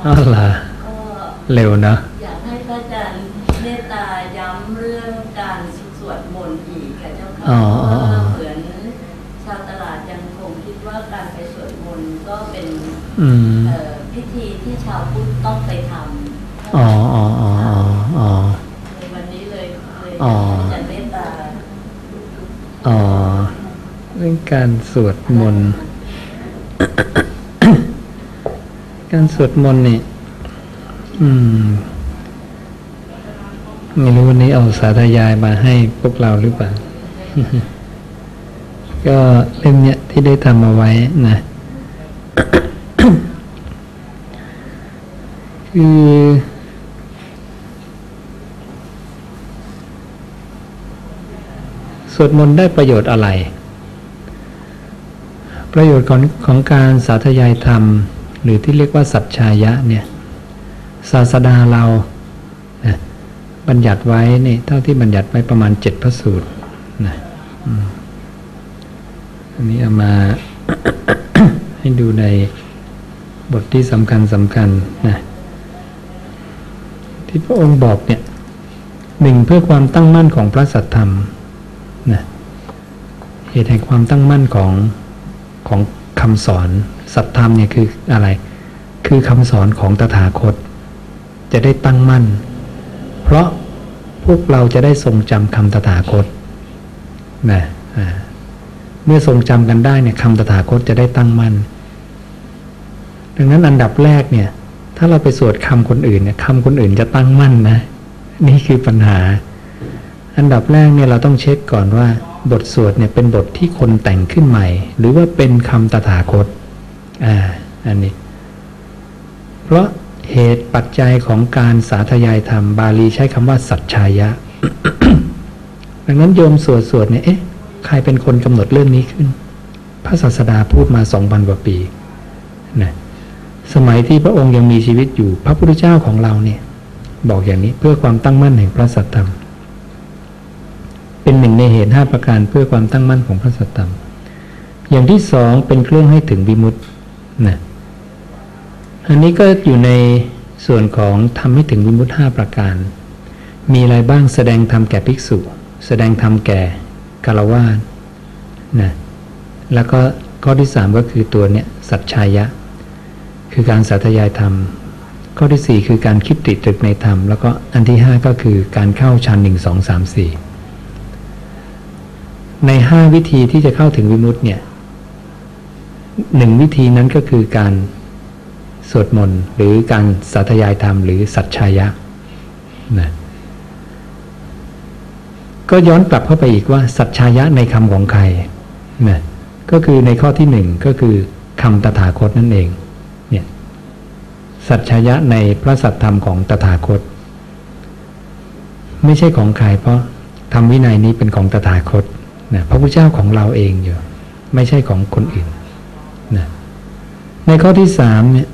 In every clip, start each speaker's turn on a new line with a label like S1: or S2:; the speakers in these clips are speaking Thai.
S1: อนแล้วเจ้า
S2: อ๋อ
S1: ค่ะ
S2: เหรอ
S1: ก็
S2: เร็วเนอะ
S1: อยากให้พระอาจารย์เมตตาย้ำเรื่องการสวดมนต์อีกค่ะเจ้าค่ะ
S2: อ๋อ
S1: เพ
S2: อ๋อ
S1: ราะ
S2: อ๋อ
S1: ว่าเหมือนชาวตลาดยังคงคิดว่าการไปสวดมนต์ก็เป็น
S2: อืม
S1: เอ่อพิธีที่ชาวพุทธต้องไปทำ
S2: อ๋ออ๋ออ๋ออ๋ออ๋อ
S1: ในวันนี้เลยเลย
S2: อ๋อ
S1: อยากให้พระอาจารย์เมตตา
S2: อ๋อเรื่องการสวดมนต์ การสวดมนต์นี่อืมไม่รู้วันนี้เอาสาธยายมาให้พวกเราหรือเปล่า ก็เล่มเนี้ยที่ได้ทำเอาไว้นะ คือสวดมนต์ได้ประโยชน์อะไร ประโยชน์ของของการสาธยายธรรม หรือที่เรียกว่าสัจชายะเนี่ยศาสดาเรานะบัญญัติไว้นี่เท่าที่บัญญัติไว้ประมาณเจ็ดพระสูตรนะอันนี้เอามาให้ดูในบทที่สำคัญสำคัญนะที่พระองค์บอกเนี่ยหนึ่งเพื่อความตั้งมั่นของพระสัทธรรมนะเหตุแห่งความตั้งมั่นของของคำสอน สัทธรรมเนี่ยคืออะไร คือคำสอนของตถาคต จะได้ตั้งมั่น เพราะพวกเราจะได้ทรงจำคำตถาคตนะอ่าเมื่อทรงจำกันได้เนี่ยคำตถาคตจะได้ตั้งมั่น ดังนั้นอันดับแรกเนี่ย ถ้าเราไปสวดคำคนอื่นเนี่ยคำคนอื่นจะตั้งมั่นนะ นี่คือปัญหา อันดับแรกเนี่ยเราต้องเช็คก่อนว่า บทสวดเนี่ยเป็นบทที่คนแต่งขึ้นใหม่ หรือว่าเป็นคำตถาคต อ่าอันนี้ เพราะเหตุปัจจัยของการสาธยายธรรม บาลีใช้คำว่า สัจชายะ ดังนั้นโยมสวดสวดเนี่ยเอ๊ะใครเป็นคนกำหนดเรื่องนี้ขึ้น พระศาสดาพูดมาสองพันกว่าปีนะสมัยที่พระองค์ยังมีชีวิตอยู่พระพุทธเจ้าของเราเนี่ย บอกอย่างนี้เพื่อความตั้งมั่นแห่งพระสัทธรรม เป็นหนึ่งในเหตุห้าประการเพื่อความตั้งมั่นของพระสัทธรรม อย่างที่สองเป็นเครื่องให้ถึงวิมุตติ นะอันนี้ก็อยู่ในส่วนของทำให้ถึงวิมุตติห้าประการ มีอะไรบ้างแสดงธรรมแก่ภิกษุ แสดงธรรมแก่กาลวาสนะแล้วก็ข้อที่สามก็คือตัวเนี้ยสัจชายะ คือการสาธยายธรรม ข้อที่สี่คือการคิดติดตรึกในธรรม แล้วก็อันที่ห้าก็คือการเข้าชั้นหนึ่งสองสามสี่ในห้าวิธีที่จะเข้าถึงวิมุตติเนี่ย หนึ่งวิธีนั้นก็คือการสวดมนต์หรือการสาธยายธรรมหรือสัจชายะนะก็ย้อนกลับเข้าไปอีกว่าสัจชายะในคำของใครนะก็คือในข้อที่หนึ่งก็คือคำตถาคตนั่นเองเนี่ยสัจชายะในพระสัทธรรมของตถาคต ไม่ใช่ของใครเพราะธรรมวินัยนี้เป็นของตถาคตนะพระพุทธเจ้าของเราเองอยู่ ไม่ใช่ของคนอื่น นะในข้อที่สามเนี่ย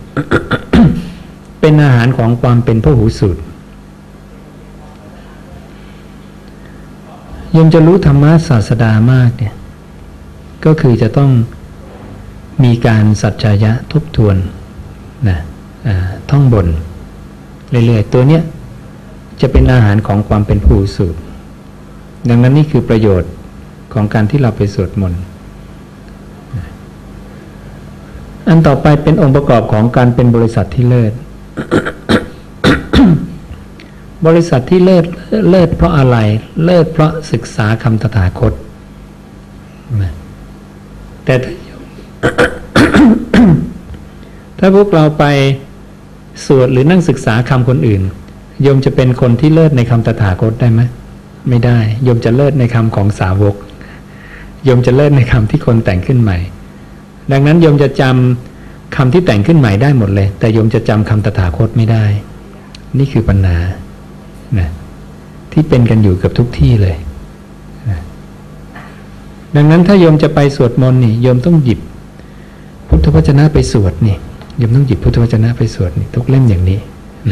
S2: เป็นอาหารของความเป็นพระหูสูตรยมจะรู้ธรรมะศาสดามากเนี่ย ก็คือจะต้องมีการสัจจายะทบทวนนะท่องบนเรื่อยๆ ตัวเนี้ยจะเป็นอาหารของความเป็นผู้สูตรดังนั้นนี่คือประโยชน์ของการที่เราไปสวดมนต์นะ อันต่อไปเป็นองค์ประกอบของการเป็นบริษัทที่เลิศ บริษัทที่เลิศเลิศเพราะอะไร เลิศเพราะศึกษาคำตถาคต แต่ถ้าถ้าพวกเราไปสวดหรือนั่งศึกษาคำคนอื่น โยมจะเป็นคนที่เลิศในคำตถาคตได้ไหมไม่ได้ โยมจะเลิศในคำของสาวก โยมจะเลิศในคำที่คนแต่งขึ้นใหม่ ดังนั้นโยมจะจำคำที่แต่งขึ้นใหม่ได้หมดเลย แต่โยมจะจำคำตถาคตไม่ได้ นี่คือปัญหานะที่เป็นกันอยู่เกับทุกที่เลยนะดังนั้นถ้าโยมจะไปสวดมนต์นี่โยมต้องหยิบ พุทธวจนะไปสวดนี่โยมต้องหยิบพุทธวจนะไปสวดนี่ทุกเล่มอย่างนี้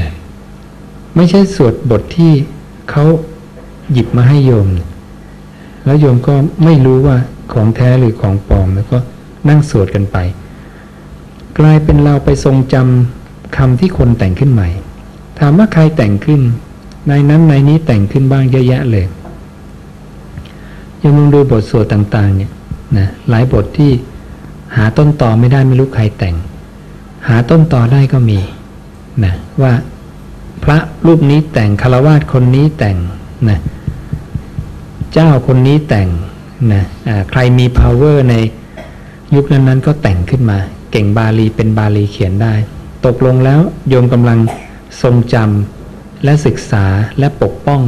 S2: นะไม่ใช่สวดบทที่เขาหยิบมาให้โยม แล้วโยมก็ไม่รู้ว่าของแท้หรือของปลอมแล้วก็ นั่งสวดกันไป กลายเป็นเราไปทรงจคำที่คนแต่งขึ้นใหม่ ถามว่าใครแต่งขึ้น ในนั้นในนี้แต่งขึ้นบ้างเยอะแยะเลยยังลองดูบทสวดต่าง ๆ เนี่ยนะหลายบทที่หาต้นต่อไม่ได้ไม่รู้ใครแต่ง หาต้นต่อได้ก็มีนะว่าพระรูปนี้แต่งคารวาสคนนี้แต่งนะเจ้าคนนี้แต่งนะใครมี power ใน ยุคนั้นๆก็แต่งขึ้นมา เก่งบาลีเป็นบาลีเขียนได้ ตกลงแล้วโยมกำลังทรงจำและศึกษาและปกป้อง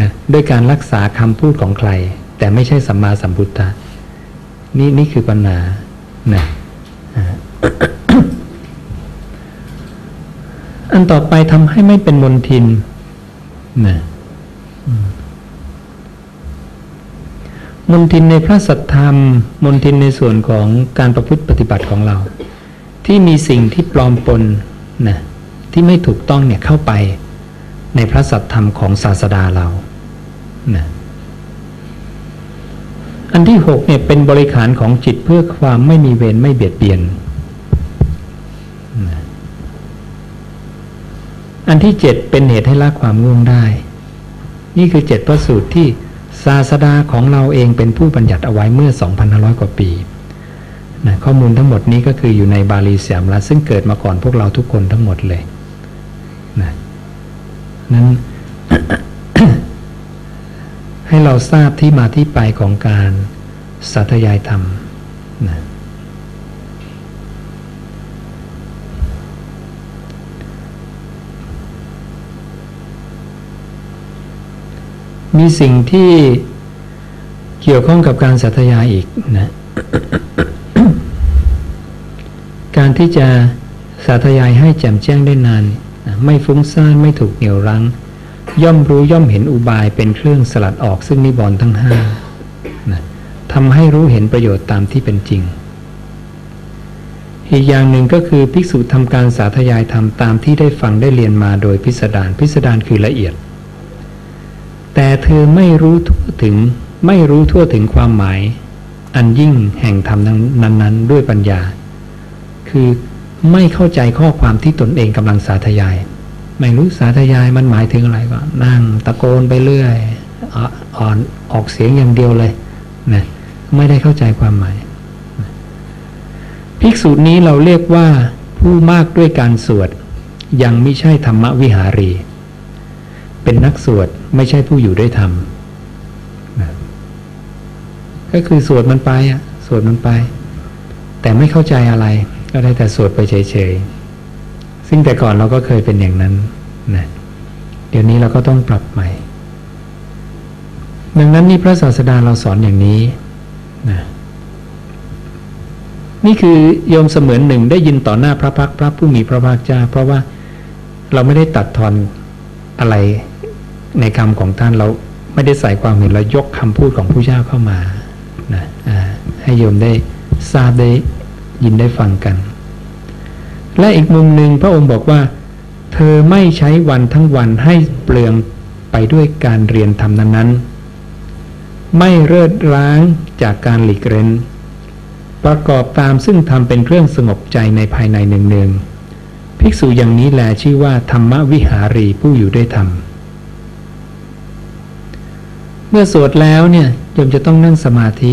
S2: นะด้วยการรักษาคำพูดของใคร แต่ไม่ใช่สัมมาสัมพุทธะนี่นี่คือปัญหานะอันต่อไปทำให้ไม่เป็นมนทินนะ มนทินในพระสัทธรรม มนทินในส่วนของการประพฤติปฏิบัติของเรา ที่มีสิ่งที่ปลอมปนนะที่ไม่ถูกต้องเนี่ยเข้าไปในพระสัทธรรมของศาสดาเรานะอันที่หกเนี่ยเป็นบริขารของจิตเพื่อความไม่มีเวรไม่เบียดเบียนนะอันที่เจ็ดเป็นเหตุให้ละความง่วงได้ นี่คือเจ็ดพระสูตรที่ ศาสดาของเราเองเป็นผู้บัญญัติเอาไว้เมื่อ 2,500 กว่าปีนะข้อมูลทั้งหมดนี้ก็คืออยู่ในบาลีเสียมละซึ่งเกิดมาก่อนพวกเราทุกคนทั้งหมดเลยนะนั้นให้เราทราบที่มาที่ไปของการสาธยายธรรมนะ มีสิ่งที่เกี่ยวข้องกับการสัตยายอีกนะ การที่จะสาธยายให้แจ่มแจ้งได้นาน ไม่ฟุ้งซ่านไม่ถูกเหนี่ยวรั้ง ย่อมรู้ย่อมเห็นอุบายเป็นเครื่องสลัดออกซึ่งนิบรณ์ทั้งห้านะทำให้รู้เห็นประโยชน์ตามที่เป็นจริง อีกอย่างหนึ่งก็คือภิกษุทำการสาธยายธรรมตามที่ได้ฟังได้เรียนมาโดยพิสดารพิสดารคือละเอียด แต่เธอไม่รู้ทั่วถึงไม่รู้ทั่วถึงความหมาย อันยิ่งแห่งธรรมนั้นๆ ด้วยปัญญา คือไม่เข้าใจข้อความที่ตนเองกำลังสาธยาย ไม่รู้สาธยายมันหมายถึงอะไรก็นั่งตะโกนไปเรื่อยอ่ออ่อนออกเสียงอย่างเดียวเลยนะไม่ได้เข้าใจความหมาย ภิกษุนี้เราเรียกว่าผู้มากด้วยการสวด ยังไม่ใช่ธรรมวิหารี เป็นนักสวดไม่ใช่ผู้อยู่ด้วยธรรมก็คือสวดมันไปอะสวดมันไป แต่ไม่เข้าใจอะไร ก็ได้แต่สวดไปเฉยๆซึ่งแต่ก่อนเราก็เคยเป็นอย่างนั้นนะเดี๋ยวนี้เราก็ต้องปรับใหม่ ดังนั้นนี่พระศาสดาเราสอนอย่างนี้นะนี่คือโยมเสมือนหนึ่งได้ยินต่อหน้าพระพักพระผู้มีพระภาคเจ้า เพราะว่าเราไม่ได้ตัดทอนอะไร ในคำของท่านเราไม่ได้ใส่ความเห็นเรายกคำพูดของผู้เจ้าเข้ามานะให้โยมได้ทราบได้ยินได้ฟังกัน และอีกมุมหนึ่งพระองค์บอกว่า เธอไม่ใช้วันทั้งวันให้เปลืองไปด้วยการเรียนธรรมนั้น ๆ ไม่เลิดร้างจากการหลีกเร้น ประกอบตามซึ่งทำเป็นเครื่องสงบใจในภายในเนืองๆภิกษุอย่างนี้แลชื่อว่าธรรมวิหารีผู้อยู่ด้วยธรรม เมื่อสวดแล้วเนี่ยโยมจะต้องนั่งสมาธิ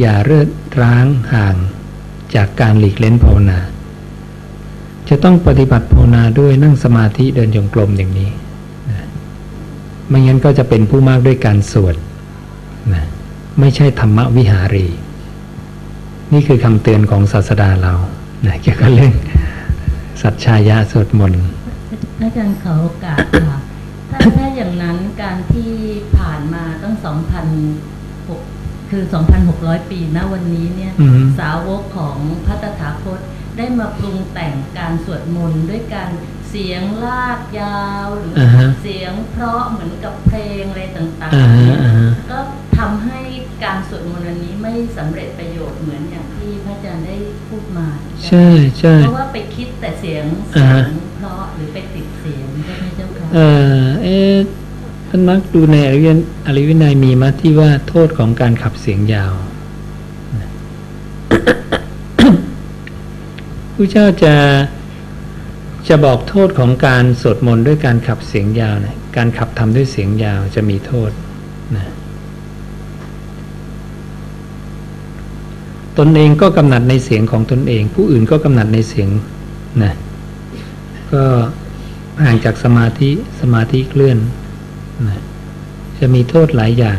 S2: อย่าเลิดร้างห่างจากการหลีกเล้นภาวนา จะต้องปฏิบัติภาวนาด้วยนั่งสมาธิเดินจงกรมอย่างนี้นะไม่งั้นก็จะเป็นผู้มากด้วยการสวดนะไม่ใช่ธรรมวิหารี นี่คือคำเตือนของศาสดาเรานะเกี่ยวกับเรื่องสัจชายะสวดมนต์
S1: อาจารย์ขอโอกาสค่ะถ้าถ้าอย่างนั้นการที่ คือ 2,600 ปีนะวันนี้เนี่ย
S2: อืม
S1: สาวกของพระตถาคตได้มาปรุงแต่งการสวดมนต์ด้วยการเสียงลากยาวหรืออา
S2: ฮะ
S1: เสียงเพราะเหมือนกับเพลงอะไรต่าง
S2: อ่า
S1: ๆ
S2: ฮะ
S1: เนี่ย
S2: อ่าฮะ
S1: ก็ทำให้การสวดมนต์อันนี้ไม่สำเร็จประโยชน์เหมือนอย่างที่พระอาจารย์ได้พูดมา
S2: ใช่ใช่
S1: เพราะว่าไปคิดแต่เสียง
S2: อ่า
S1: เสีย
S2: ฮะ
S1: งเพราะหรือไปติดเสียงใช่ไหมเจ้าค่ะ
S2: เออเอ๊ะ ท่านมักดูในอริยนอริยวินัยมีมาที่ว่าโทษของการขับเสียงยาวผู้เจ้าจะจะบอกโทษของการสวดมนต์ด้วยการขับเสียงยาวนะการขับทำด้วยเสียงยาวจะมีโทษนะตนเองก็กำหนัดในเสียงของตนเอง ผู้อื่นก็กำหนัดในเสียงนะก็ห่างจากสมาธิสมาธิเคลื่อน นะจะมีโทษหลายอย่าง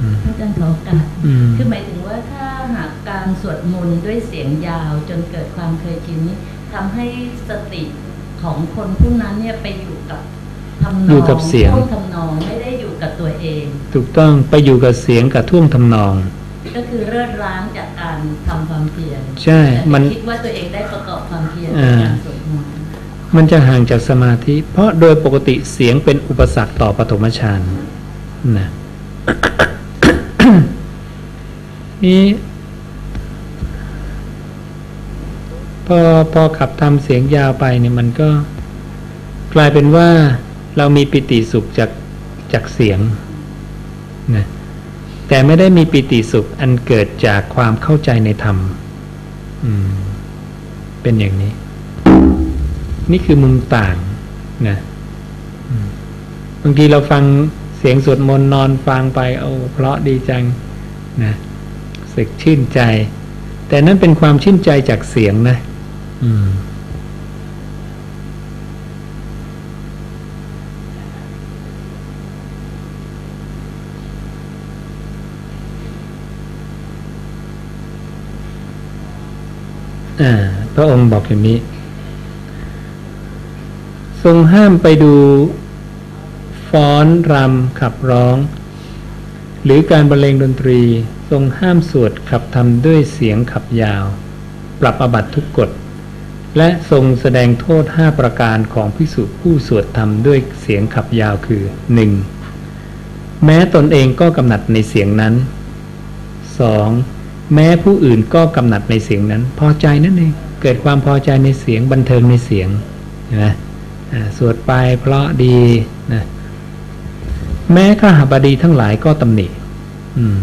S2: อืม
S1: พระอาจารย์ขอโอกาส
S2: อืม
S1: คือหมายถึงว่าถ้าหากการสวดมนต์ด้วยเสียงยาวจนเกิดความเคยชินนี้ทำให้สติของคนผู้นั้นเนี่ยไปอยู่กับทำนอง
S2: อยู่กับเสียง
S1: ท่วงทำนองไม่ได้อยู่กับตัวเอง
S2: ถูกต้องไปอยู่กับเสียงกับท่วงทำนอง
S1: ก็คือเลิศร้างจากการทำความเพียร
S2: ใช่
S1: แต่
S2: มัน
S1: คิดว่าตัวเองได้ประกอบความเพียร
S2: อ่า
S1: ในการสวดมนต์
S2: มันจะห่างจากสมาธิ เพราะโดยปกติเสียงเป็นอุปสรรคต่อปฐมฌานนะนี่พอพอขับทำเสียงยาวไปเนี่ยมันก็กลายเป็นว่าเรามีปิติสุขจากจากเสียงนะแต่ไม่ได้มีปิติสุขอันเกิดจากความเข้าใจในธรรมอืมเป็นอย่างนี้ นี่คือมุมต่างนะบางทีเราฟังเสียงสวดมนต์นอนฟังไปโอ้เพราะดีจังนะสึกชื่นใจ แต่นั่นเป็นความชื่นใจจากเสียงนะอ่าพระองค์บอกอย่างนี้ รงห้ามไปดูฟ้อนรำขับร้อง หรือการบรรเลงดนตรี ทรงห้ามสวดขับทำด้วยเสียงขับยาว ปรับอบัตทุกกฎ และทรงแสดงโทษห้าประการของพิสุผู้สวดทำด้วยเสียงขับยาวคือหนึ่งแม้ตนเองก็กำหนัดในเสียงนั้นสองแม้ผู้อื่นก็กำหนัดในเสียงนั้น พอใจนั่นเองเกิดความพอใจในเสียงบันเทิงในเสียงเห็นไหม สวดไปเพราะดีนะแม้ข้าหบดีทั้งหลายก็ตำหนิม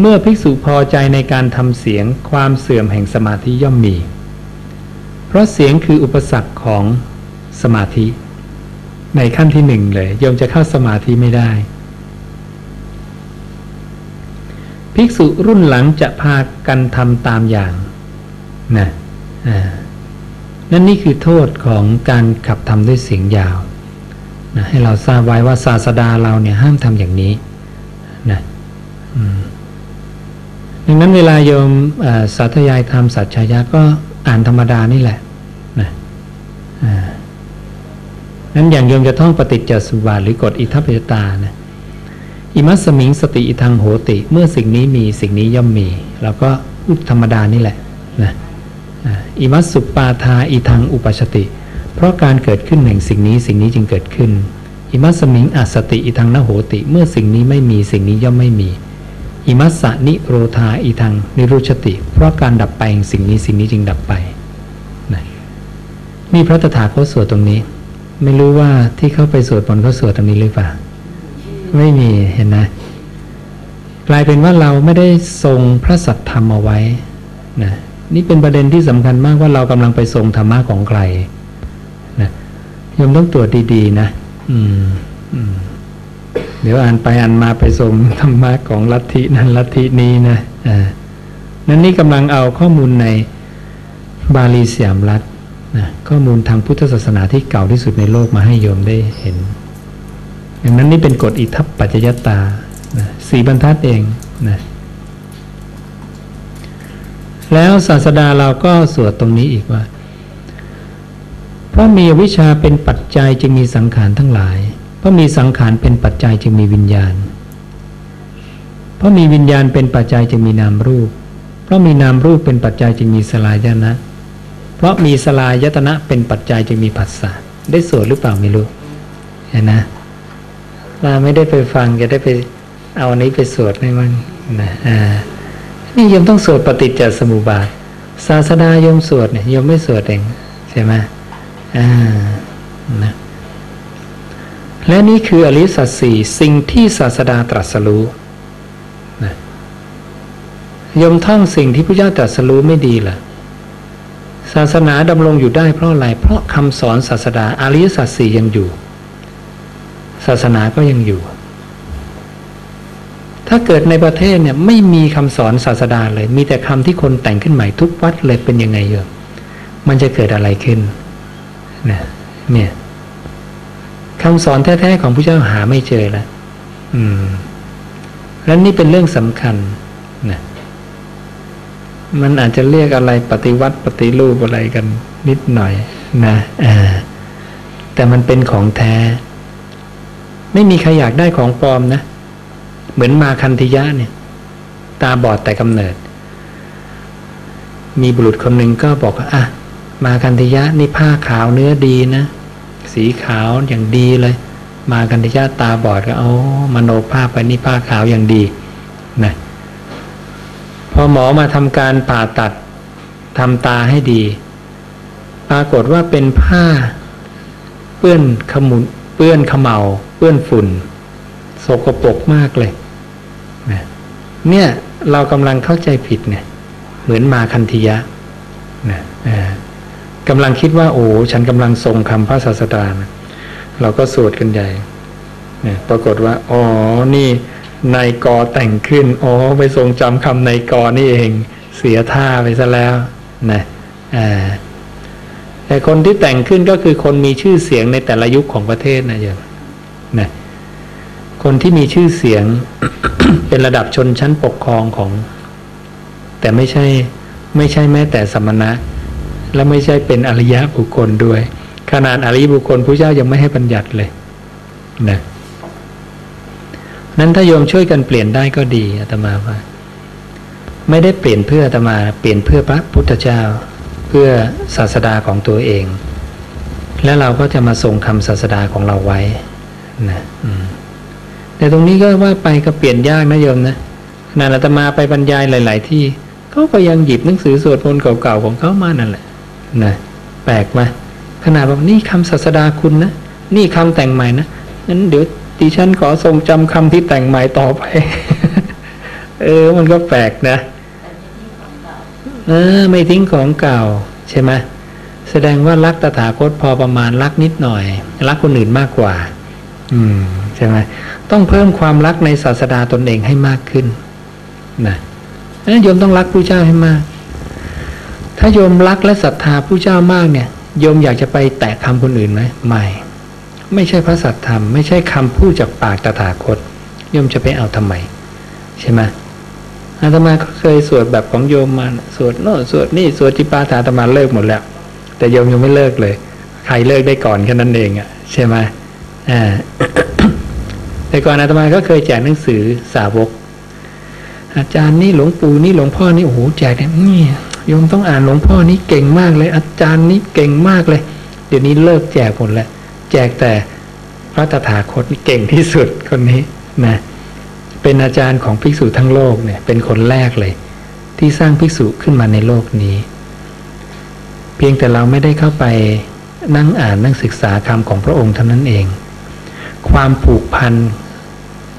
S2: เมื่อภิกษุพอใจในการทำเสียงความเสื่อมแห่งสมาธิย่อมมี เพราะเสียงคืออุปสรรคของสมาธิ ในขั้นที่หนึ่งเลยยมจะเข้าสมาธิไม่ได้ ภิกษุรุ่นหลังจะพากันทำตามอย่างนะอ่า นั่นนี่คือโทษของการขับทำด้วยเสียงยาวนะให้เราทราบไว้ว่าศาสดาเราเนี่ยห้ามทำอย่างนี้นะดังนั้นเวลาโยมสาธยายธรรมสัจชายะก็อ่านธรรมดานี่แหละนะนั้นอย่างโยมจะท่องปฏิจจสุบาทหรือกฎอิทัปปัจจตานะอิมัสสมิงสติอิทังโหติ เมื่อสิ่งนี้มีสิ่งนี้ย่อมมีเราก็พูดธรรมดานี่แหละนะ อิมัสสุปปาทาอิทังอุปชติ เพราะการเกิดขึ้นแห่งสิ่งนี้สิ่งนี้จึงเกิดขึ้น อิมัสสมิงอัสติอิทังนโหติ เมื่อสิ่งนี้ไม่มีสิ่งนี้ย่อมไม่มี อิมัสสะนิโรธาอีทังนิรุชติ เพราะการดับไปแห่งสิ่งนี้สิ่งนี้จึงดับไปนะมีพระตถาคตสวดตรงนี้ ไม่รู้ว่าที่เขาไปสวดมนเขาสวดตรงนี้หรือเปล่า ไม่มีเห็นนะกลายเป็นว่าเราไม่ได้ทรงพระสัทธรรมเอาไว้นะ นี่เป็นประเด็นที่สำคัญมากว่าเรากำลังไปทรงธรรมะของใครนะโยมต้องตรวจดีๆนะอืมอืมเดี๋ยวอ่านไปอ่านมาไปส่งธรรมะของลัทธินั้นลัทธินี้นะอ่านั้นนี่กำลังเอาข้อมูลในบาลีสยามรัฐนะข้อมูลทางพุทธศาสนาที่เก่าที่สุดในโลกมาให้โยมได้เห็นดังนั้นนี่เป็นกฎอิทัปปัจจยตานะสีบรรทัดเองนะ แล้วศาสดาเราก็สวดตรงนี้อีกว่า เพราะมีวิชชาเป็นปัจจัยจึงมีสังขารทั้งหลาย เพราะมีสังขารเป็นปัจจัยจึงมีวิญญาณ เพราะมีวิญญาณเป็นปัจจัยจึงมีนามรูป เพราะมีนามรูปเป็นปัจจัยจึงมีสลายนะ เพราะมีสลายตนะเป็นปัจจัยจึงมีผัสสะได้สวดหรือเปล่าไม่รู้เห็นนะเราไม่ได้ไปฟังจะได้ไปเอาอันนี้ไปสวดให้มันนะอ่า นี่โยมต้องสวดปฏิจจสมุปบาท ศาสดาโยมสวดเนี่ยโยมไม่สวดเองใช่ไหมอ่านะและนี่คืออริสัจสี่สิ่งที่ศาสดาตรัสรู้นะโยมท่องสิ่งที่พระเจ้าตรัสรู้ไม่ดีเหรอศาสนาดำรงอยู่ได้เพราะอะไร เพราะคำสอนศาสดาอริยสัจสี่ยังอยู่ ศาสนาก็ยังอยู่ ถ้าเกิดในประเทศเนี่ยไม่มีคำสอนศาสดาเลย มีแต่คำที่คนแต่งขึ้นใหม่ทุกวัดเลยเป็นยังไงเยอะมันจะเกิดอะไรขึ้นนะเนี่ยคำสอนแท้ๆของพระเจ้าหาไม่เจอแล้วอืม แล้วนี่เป็นเรื่องสำคัญนะมันอาจจะเรียกอะไรปฏิวัติปฏิรูปอะไรกันนิดหน่อย นะอ่าแต่มันเป็นของแท้ ไม่มีใครอยากได้ของปลอมนะ เหมือนมาคันธิยะเนี่ย ตาบอดแต่กำเนิด มีบุรุษคนหนึ่งก็บอกว่าอะมาคันธิยะนี่ผ้าขาวเนื้อดีนะสีขาวอย่างดีเลย มาคันธิยะตาบอดก็เอามโนภาพไปนี่ผ้าขาวอย่างดีนะพอหมอมาทำการผ่าตัดทำตาให้ดี ปรากฏว่าเป็นผ้า เปื้อนขมุนเปื้อนขมเมาเปื้อนฝุ่น สกปรกมากเลย เนี่ยเรากำลังเข้าใจผิดเนี่ยเหมือนมาคันธิยะนะกำลังคิดว่า โอ้ฉันกำลังทรงคำพระศาสดานะเราก็สวดกันใหญ่เนี่ยปรากฏว่า อ๋อ นี่นายกอแต่งขึ้น อ๋อ ไปทรงจำคำนายกอนี่เอง เสียท่าไปซะแล้วนะอ่าแต่คนที่แต่งขึ้นก็คือคนมีชื่อเสียงในแต่ละยุคของประเทศนะโยมนะ คนที่มีชื่อเสียง เป็นระดับชนชั้นปกครองของ แต่ไม่ใช่ไม่ใช่แม้แต่สมณะ และไม่ใช่เป็นอริยะบุคคลด้วย ขนาดอริยบุคคลพระเจ้ายังไม่ให้บัญญัติเลยนะนั้นถ้าโยมช่วยกันเปลี่ยนได้ก็ดีอาตมาว่า ไม่ได้เปลี่ยนเพื่ออาตมา เปลี่ยนเพื่อพระพุทธเจ้า เพื่อศาสดาของตัวเอง และเราก็จะมาส่งคำศาสดาของเราไว้นะ แต่ตรงนี้ก็ว่าไปก็เปลี่ยนยากนะโยมนะขนาอาตมาไปบรรยายหลาย ๆ ที่เขาก็ยังหยิบหนังสือสวดมนต์เก่าๆของเขามานั่นแหละนะแปลกไหมขนาดบอกนี่คำศาสดาคุณนะนี่คำแต่งใหม่นะงั้นเดี๋ยวดิฉันขอทรงจำคำที่แต่งใหม่ต่อไป เออ มันก็แปลกนะเออไม่ทิ้งของเก่า ใช่ไหมแสดงว่ารักตถาคตพอประมาณรักนิดหน่อย รักคนอื่นมากกว่า อืมใช่ไหม ต้องเพิ่มความรักในศาสดาตนเองให้มากขึ้นนะโยมต้องรักผู้เจ้าให้มาก ถ้าโยมรักและศรัทธาผู้เจ้ามากเนี่ย โยมอยากจะไปแตะคำคนอื่นไหมไม่ ไม่ใช่พระสัทธรรม ไม่ใช่คำพูดจากปากตถาคต โยมจะไปเอาทำไม ใช่ไหมอาตมาเคยสวดแบบของโยมมาสวดโน่สวดนี่สวดจิปาถาอาตมาเลิกหมดแล้ว แต่โยมยังไม่เลิกเลย ใครเลิกได้ก่อนแค่นั้นเองอะ่ะ ใช่ไหมอ่า แต่ก่อนอาตมาก็เคยแจกหนังสือสาวก อาจารย์นี่หลวงปู่นี่หลวงพ่อนี่โอ้โหแจกเนี่โยมต้องอ่านหลวงพ่อนี่เก่งมากเลย อาจารย์นี่เก่งมากเลย เดี๋ยวนี้เลิกแจกหมดแล้วแจกแต่พระตถาคตนี่เก่งที่สุดคนนี้นะเป็นอาจารย์ของภิกษุทั้งโลกเนี่ย เป็นคนแรกเลย ที่สร้างภิกษุขึ้นมาในโลกนี้ เพียงแต่เราไม่ได้เข้าไปนั่งอ่านนั่งศึกษาคำของพระองค์เท่านั้นเอง ความผูกพัน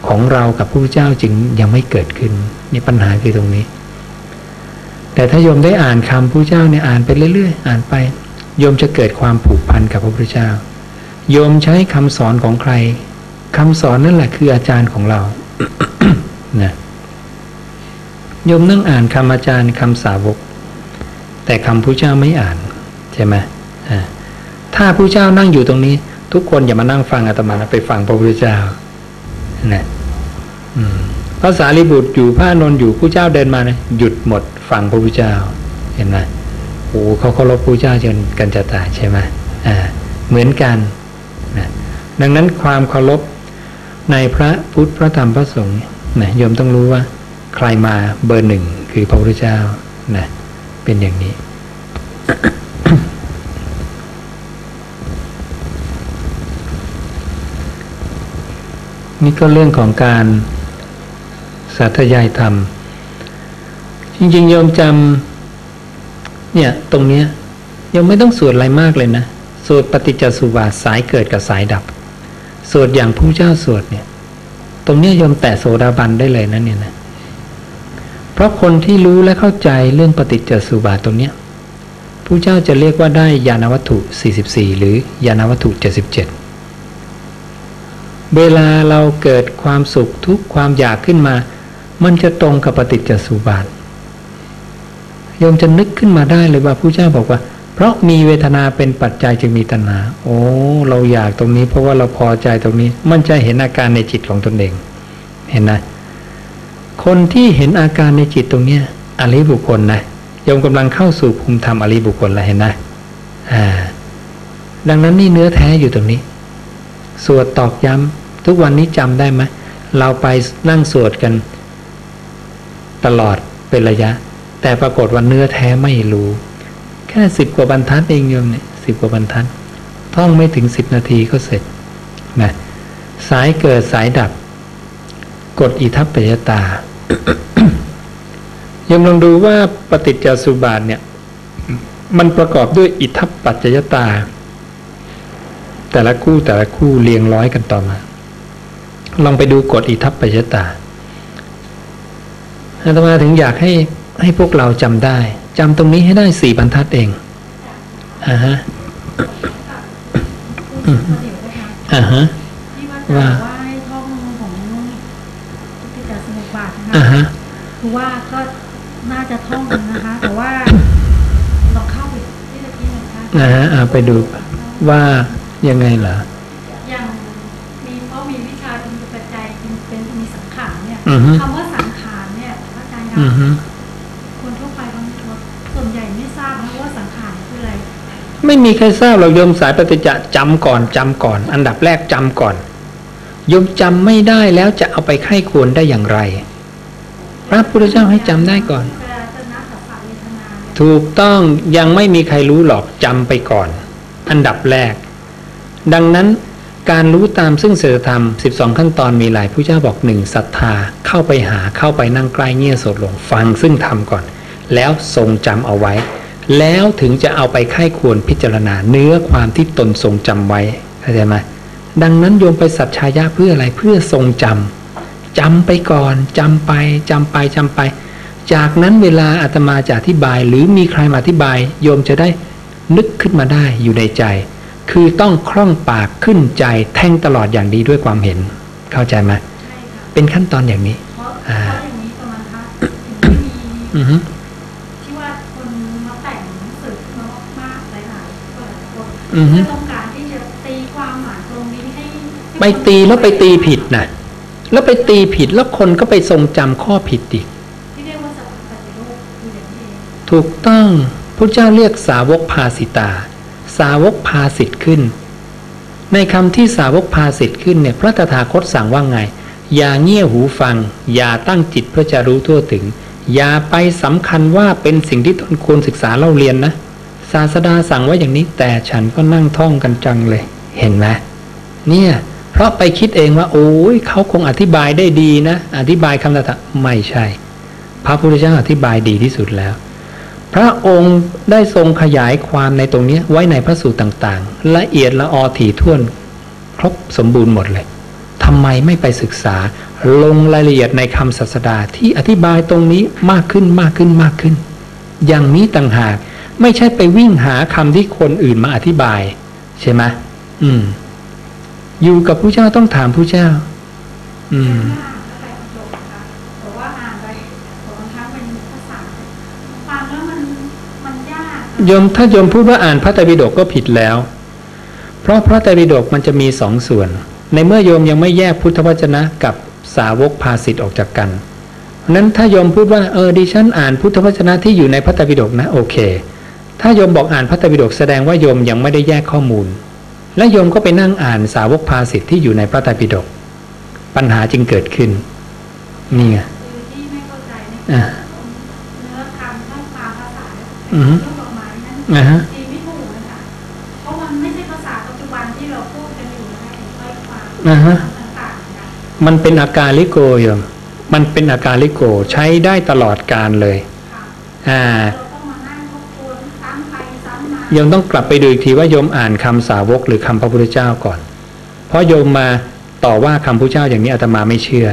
S2: ของเรากับพระพุทธเจ้าจึงยังไม่เกิดขึ้นนี่ปัญหาคือตรงนี้ แต่ถ้าโยมได้อ่านคำพระพุทธเจ้าเนี่ยอ่านไปเรื่อยๆ อ่านไป โยมจะเกิดความผูกพันกับพระพุทธเจ้า โยมใช้คำสอนของใครคำสอนนั่นแหละคืออาจารย์ของเรานะโยมนั่งอ่านคำอาจารย์คำสาวก แต่คำพระเจ้าไม่อ่านใช่ไหมถ้าพระเจ้านั่งอยู่ตรงนี้ ทุกคนอย่ามานั่งฟังอาตมาไปฟังพระพุทธเจ้านะพระสารีบุตรอยู่พระนนท์อยู่ผู้เจ้าเดินมานะหยุดหมดฟังพระพุทธเจ้า เห็นไหมโอ้เขาเคารพพระเจ้าจนกันจะตายใช่ไหมอ่าเหมือนกันนะดังนั้นความเคารพในพระพุทธพระธรรมพระสงฆ์นะโยมต้องรู้ว่า ใครมาเบอร์หนึ่งคือพระพุทธเจ้านะเป็นอย่างนี้ นี่ก็เรื่องของการสาธยายธรรม จริงๆโยมจำเนี่ยตรงเนี้ยโยมไม่ต้องสวดอะไรมากเลยนะสวดปฏิจจสุบาทสายเกิดกับสายดับ สวดอย่างผู้เจ้าสวดเนี่ย ตรงเนี้ยโยมแตะโสดาบันได้เลยนะเนี่ยนะเพราะคนที่รู้และเข้าใจเรื่องปฏิจจสุบาทตรงเนี้ยพผู้เจ้าจะเรียกว่าได้ยานวัตถุ 44 หรือยานวัตถุ 77 เวลาเราเกิดความสุขทุกความอยากขึ้นมา มันจะตรงกับปฏิจจสุบาทโยมจะนึกขึ้นมาได้เลยว่าผู้เจ้าบอกว่า เพราะมีเวทนาเป็นปัจจัยจึงมีตัณหา โอ้ เราอยากตรงนี้ เพราะว่าเราพอใจตรงนี้ มันจะเห็นอาการในจิตของตนเอง เห็นนะ คนที่เห็นอาการในจิตตรงเนี้ยอริบุคคลนะโยมกำลังเข้าสู่ภูมิธรรมอริบุคคลแล้วเห็นนะอ่า ดังนั้นนี่เนื้อแท้อยู่ตรงนี้ สวดตอกย้ำ ทุกวันนี้จำได้ไหมเราไปนั่งสวดกัน ตลอดเป็นระยะ แต่ปรากฏว่าเนื้อแท้ไม่รู้ แค่สิบกว่าบรรทัดเองโยมเนี่ยสิบกว่าบรรทัด ท่องไม่ถึงสิบนาทีก็เสร็จนะสายเกิดสายดับ กฎอิทัปปัจจตายังลองดูว่าปฏิจจสุบาทเนี่ย มันประกอบด้วยอิทัปปัจจยตา แต่ละคู่แต่ละคู่เรียงร้อยกันต่อมา ลองไปดูกฎอิทัปปัจจยตาอาตมาถึงอยากให้ให้พวกเราจำได้จำตรงนี้ให้ได้สี่บรรทัดเองอ่าฮะ
S3: พูดถึงประเดี๋ยวนะคะ
S2: อ่าฮะ
S3: ที่ว่า
S2: ว่า
S3: จะว่าให้ท่องของที่จะสมุทบาทนะ
S2: อ่า
S3: คะ
S2: ฮะ
S3: คือว่าก็น่าจะท่องกันนะคะ แต่ว่าลองเข้าไปที่ตะกี้นะคะ
S2: อ่าฮะอ่าไปดูว่ายังไงเหรอ
S3: คำว่าสังขารเนี่ยพระอาจารย์คะ
S2: อือฮึ
S3: คนทั่วไปบางคนส่วนใหญ่ไม่ทราบนะว่าสังขารคืออะไร
S2: ไม่มีใครทราบเราโยมสายปฏิจจะจำก่อนจำก่อน อันดับแรกจำก่อนโยมจำไม่ได้แล้วจะเอาไปไข้ควรได้อย่างไร พระพุทธเจ้าให้จำได้ก่อน
S3: เวลาจะนับกับสายเวทนาเนี่ย
S2: ถูกต้องยังไม่มีใครรู้หรอกจำไปก่อน อันดับแรก ดังนั้น การรู้ตามซึ่งเสธรรม 12 ขั้นตอนมีหลายผู้เจ้าบอกหนึ่งศรัทธาเข้าไปหาเข้าไปนั่งใกล้เงี่ยสดลงฟังซึ่งทำก่อน แล้วทรงจำเอาไว้ แล้วถึงจะเอาไปไข้ควรพิจารณาเนื้อความที่ตนทรงจำไว้เข้าใจไหมดังนั้นโยมไปสัจชายะเพื่ออะไรเพื่อทรงจำจำไปก่อนจำไปจำไปจำไป จากนั้นเวลาอาตมาจะอธิบาย หรือมีใครมาอธิบาย โยมจะได้นึกขึ้นมาได้อยู่ในใจ คือต้องคล่องปากขึ้นใจแท่งตลอดอย่างดีด้วยความเห็น เข้าใจไหม
S3: ใช่ค่ะ
S2: เป็นขั้นตอนอย่างนี้
S3: เพราะเพ
S2: อ่า
S3: ราะอย่างนี้ประมาณคะถึงไม่มี
S2: อือฮึ
S3: ที่ว่าคนมาแต่งหนังสือมามากหลายๆคนหลายคน
S2: อือฮึ
S3: เพื่อต้องการที่จะตีความหมายตรงนี้ให้ให้
S2: ไปตีแล้วไปตีผิดนะแล้วไปตีผิดแล้วคนก็ไปทรงจำข้อผิดอีก
S3: ที่เรียกว่าสัพพะปฏิโลกคืออย่างนี้เอง
S2: ถูกต้องพระเจ้าเรียกสาวกภาสิตา สาวกภาสิทธิ์ขึ้น ในคำที่สาวกภาสิทธิ์ขึ้นเนี่ยพระตถาคตสั่งว่าไง อย่าเงี่ยหูฟัง อย่าตั้งจิตเพื่อจะรู้ทั่วถึง อย่าไปสำคัญว่าเป็นสิ่งที่ตนควรศึกษาเล่าเรียนนะ ศาสดาสั่งว่าอย่างนี้แต่ฉันก็นั่งท่องกันจังเลย เห็นไหมเนี่ยเพราะไปคิดเองว่า โอ้ยเขาคงอธิบายได้ดีนะ อธิบายคำตถาไม่ใช่ พระพุทธเจ้าอธิบายดีที่สุดแล้ว พระองค์ได้ทรงขยายความในตรงนี้ไว้ในพระสูตรต่างๆ ละเอียดละออถี่ถ้วน ครบสมบูรณ์หมดเลยทำไมไม่ไปศึกษาลงรายละเอียดในคำศาสดาที่อธิบายตรงนี้มากขึ้นมากขึ้นมากขึ้น อย่างนี้ต่างหากไม่ใช่ไปวิ่งหาคำที่คนอื่นมาอธิบาย ใช่ไหมอืม อยู่กับผู้เจ้าต้องถามผู้เจ้า อืม
S3: อ่านแล้วไปจบนะคะแต่ว่าอ่านไปบางครั้งเป็นภาษาฟังแล้วมันมัน ยาก
S2: โยมถ้าโยมพูดว่าอ่านพระไตรปิฎกก็ผิดแล้ว เพราะพระไตรปิฎกมันจะมีสองส่วน ในเมื่อโยมยังไม่แยกพุทธวจนะกับสาวกภาสิทธ์ออกจากกันเพราะฉะนั้นถ้าโยมพูดว่าเออดิฉันอ่านพุทธวจนะที่อยู่ในพระไตรปิฎกนะโอเค ถ้าโยมบอกอ่านพระไตรปิฎกแสดงว่าโยมยังไม่ได้แยกข้อมูล และโยมก็ไปนั่งอ่านสาวกภาสิทธ์ที่อยู่ในพระไตรปิฎกปัญหาจึงเกิดขึ้นนี่ไง
S3: คือที่ไม่เข้าใจเนี่ย
S2: อ่า
S3: เนื้อ นั้น
S2: อ่าฮะ
S3: ตีไม่ถูกนะคะเพราะมันไม่ใช่ภาษาปัจจุบันที่เราพูดกันอยู่นะคะเห็นค่อยความ
S2: อ่าฮะ
S3: ต่างๆนะ
S2: มันเป็นอาการลิโกโยมมันเป็นอาการลิโกใช้ได้ตลอดการเลย
S3: ค่ะ
S2: อ่า
S3: เราต้องมานั่งทบทวนซ้ำไปซ้ำมา
S2: โยมต้องกลับไปดูอีกทีว่าโยมอ่านคำสาวกหรือคำพระพุทธเจ้าก่อน เพราะโยมมาต่อว่าคำพระเจ้าอย่างนี้อาตมาไม่เชื่อ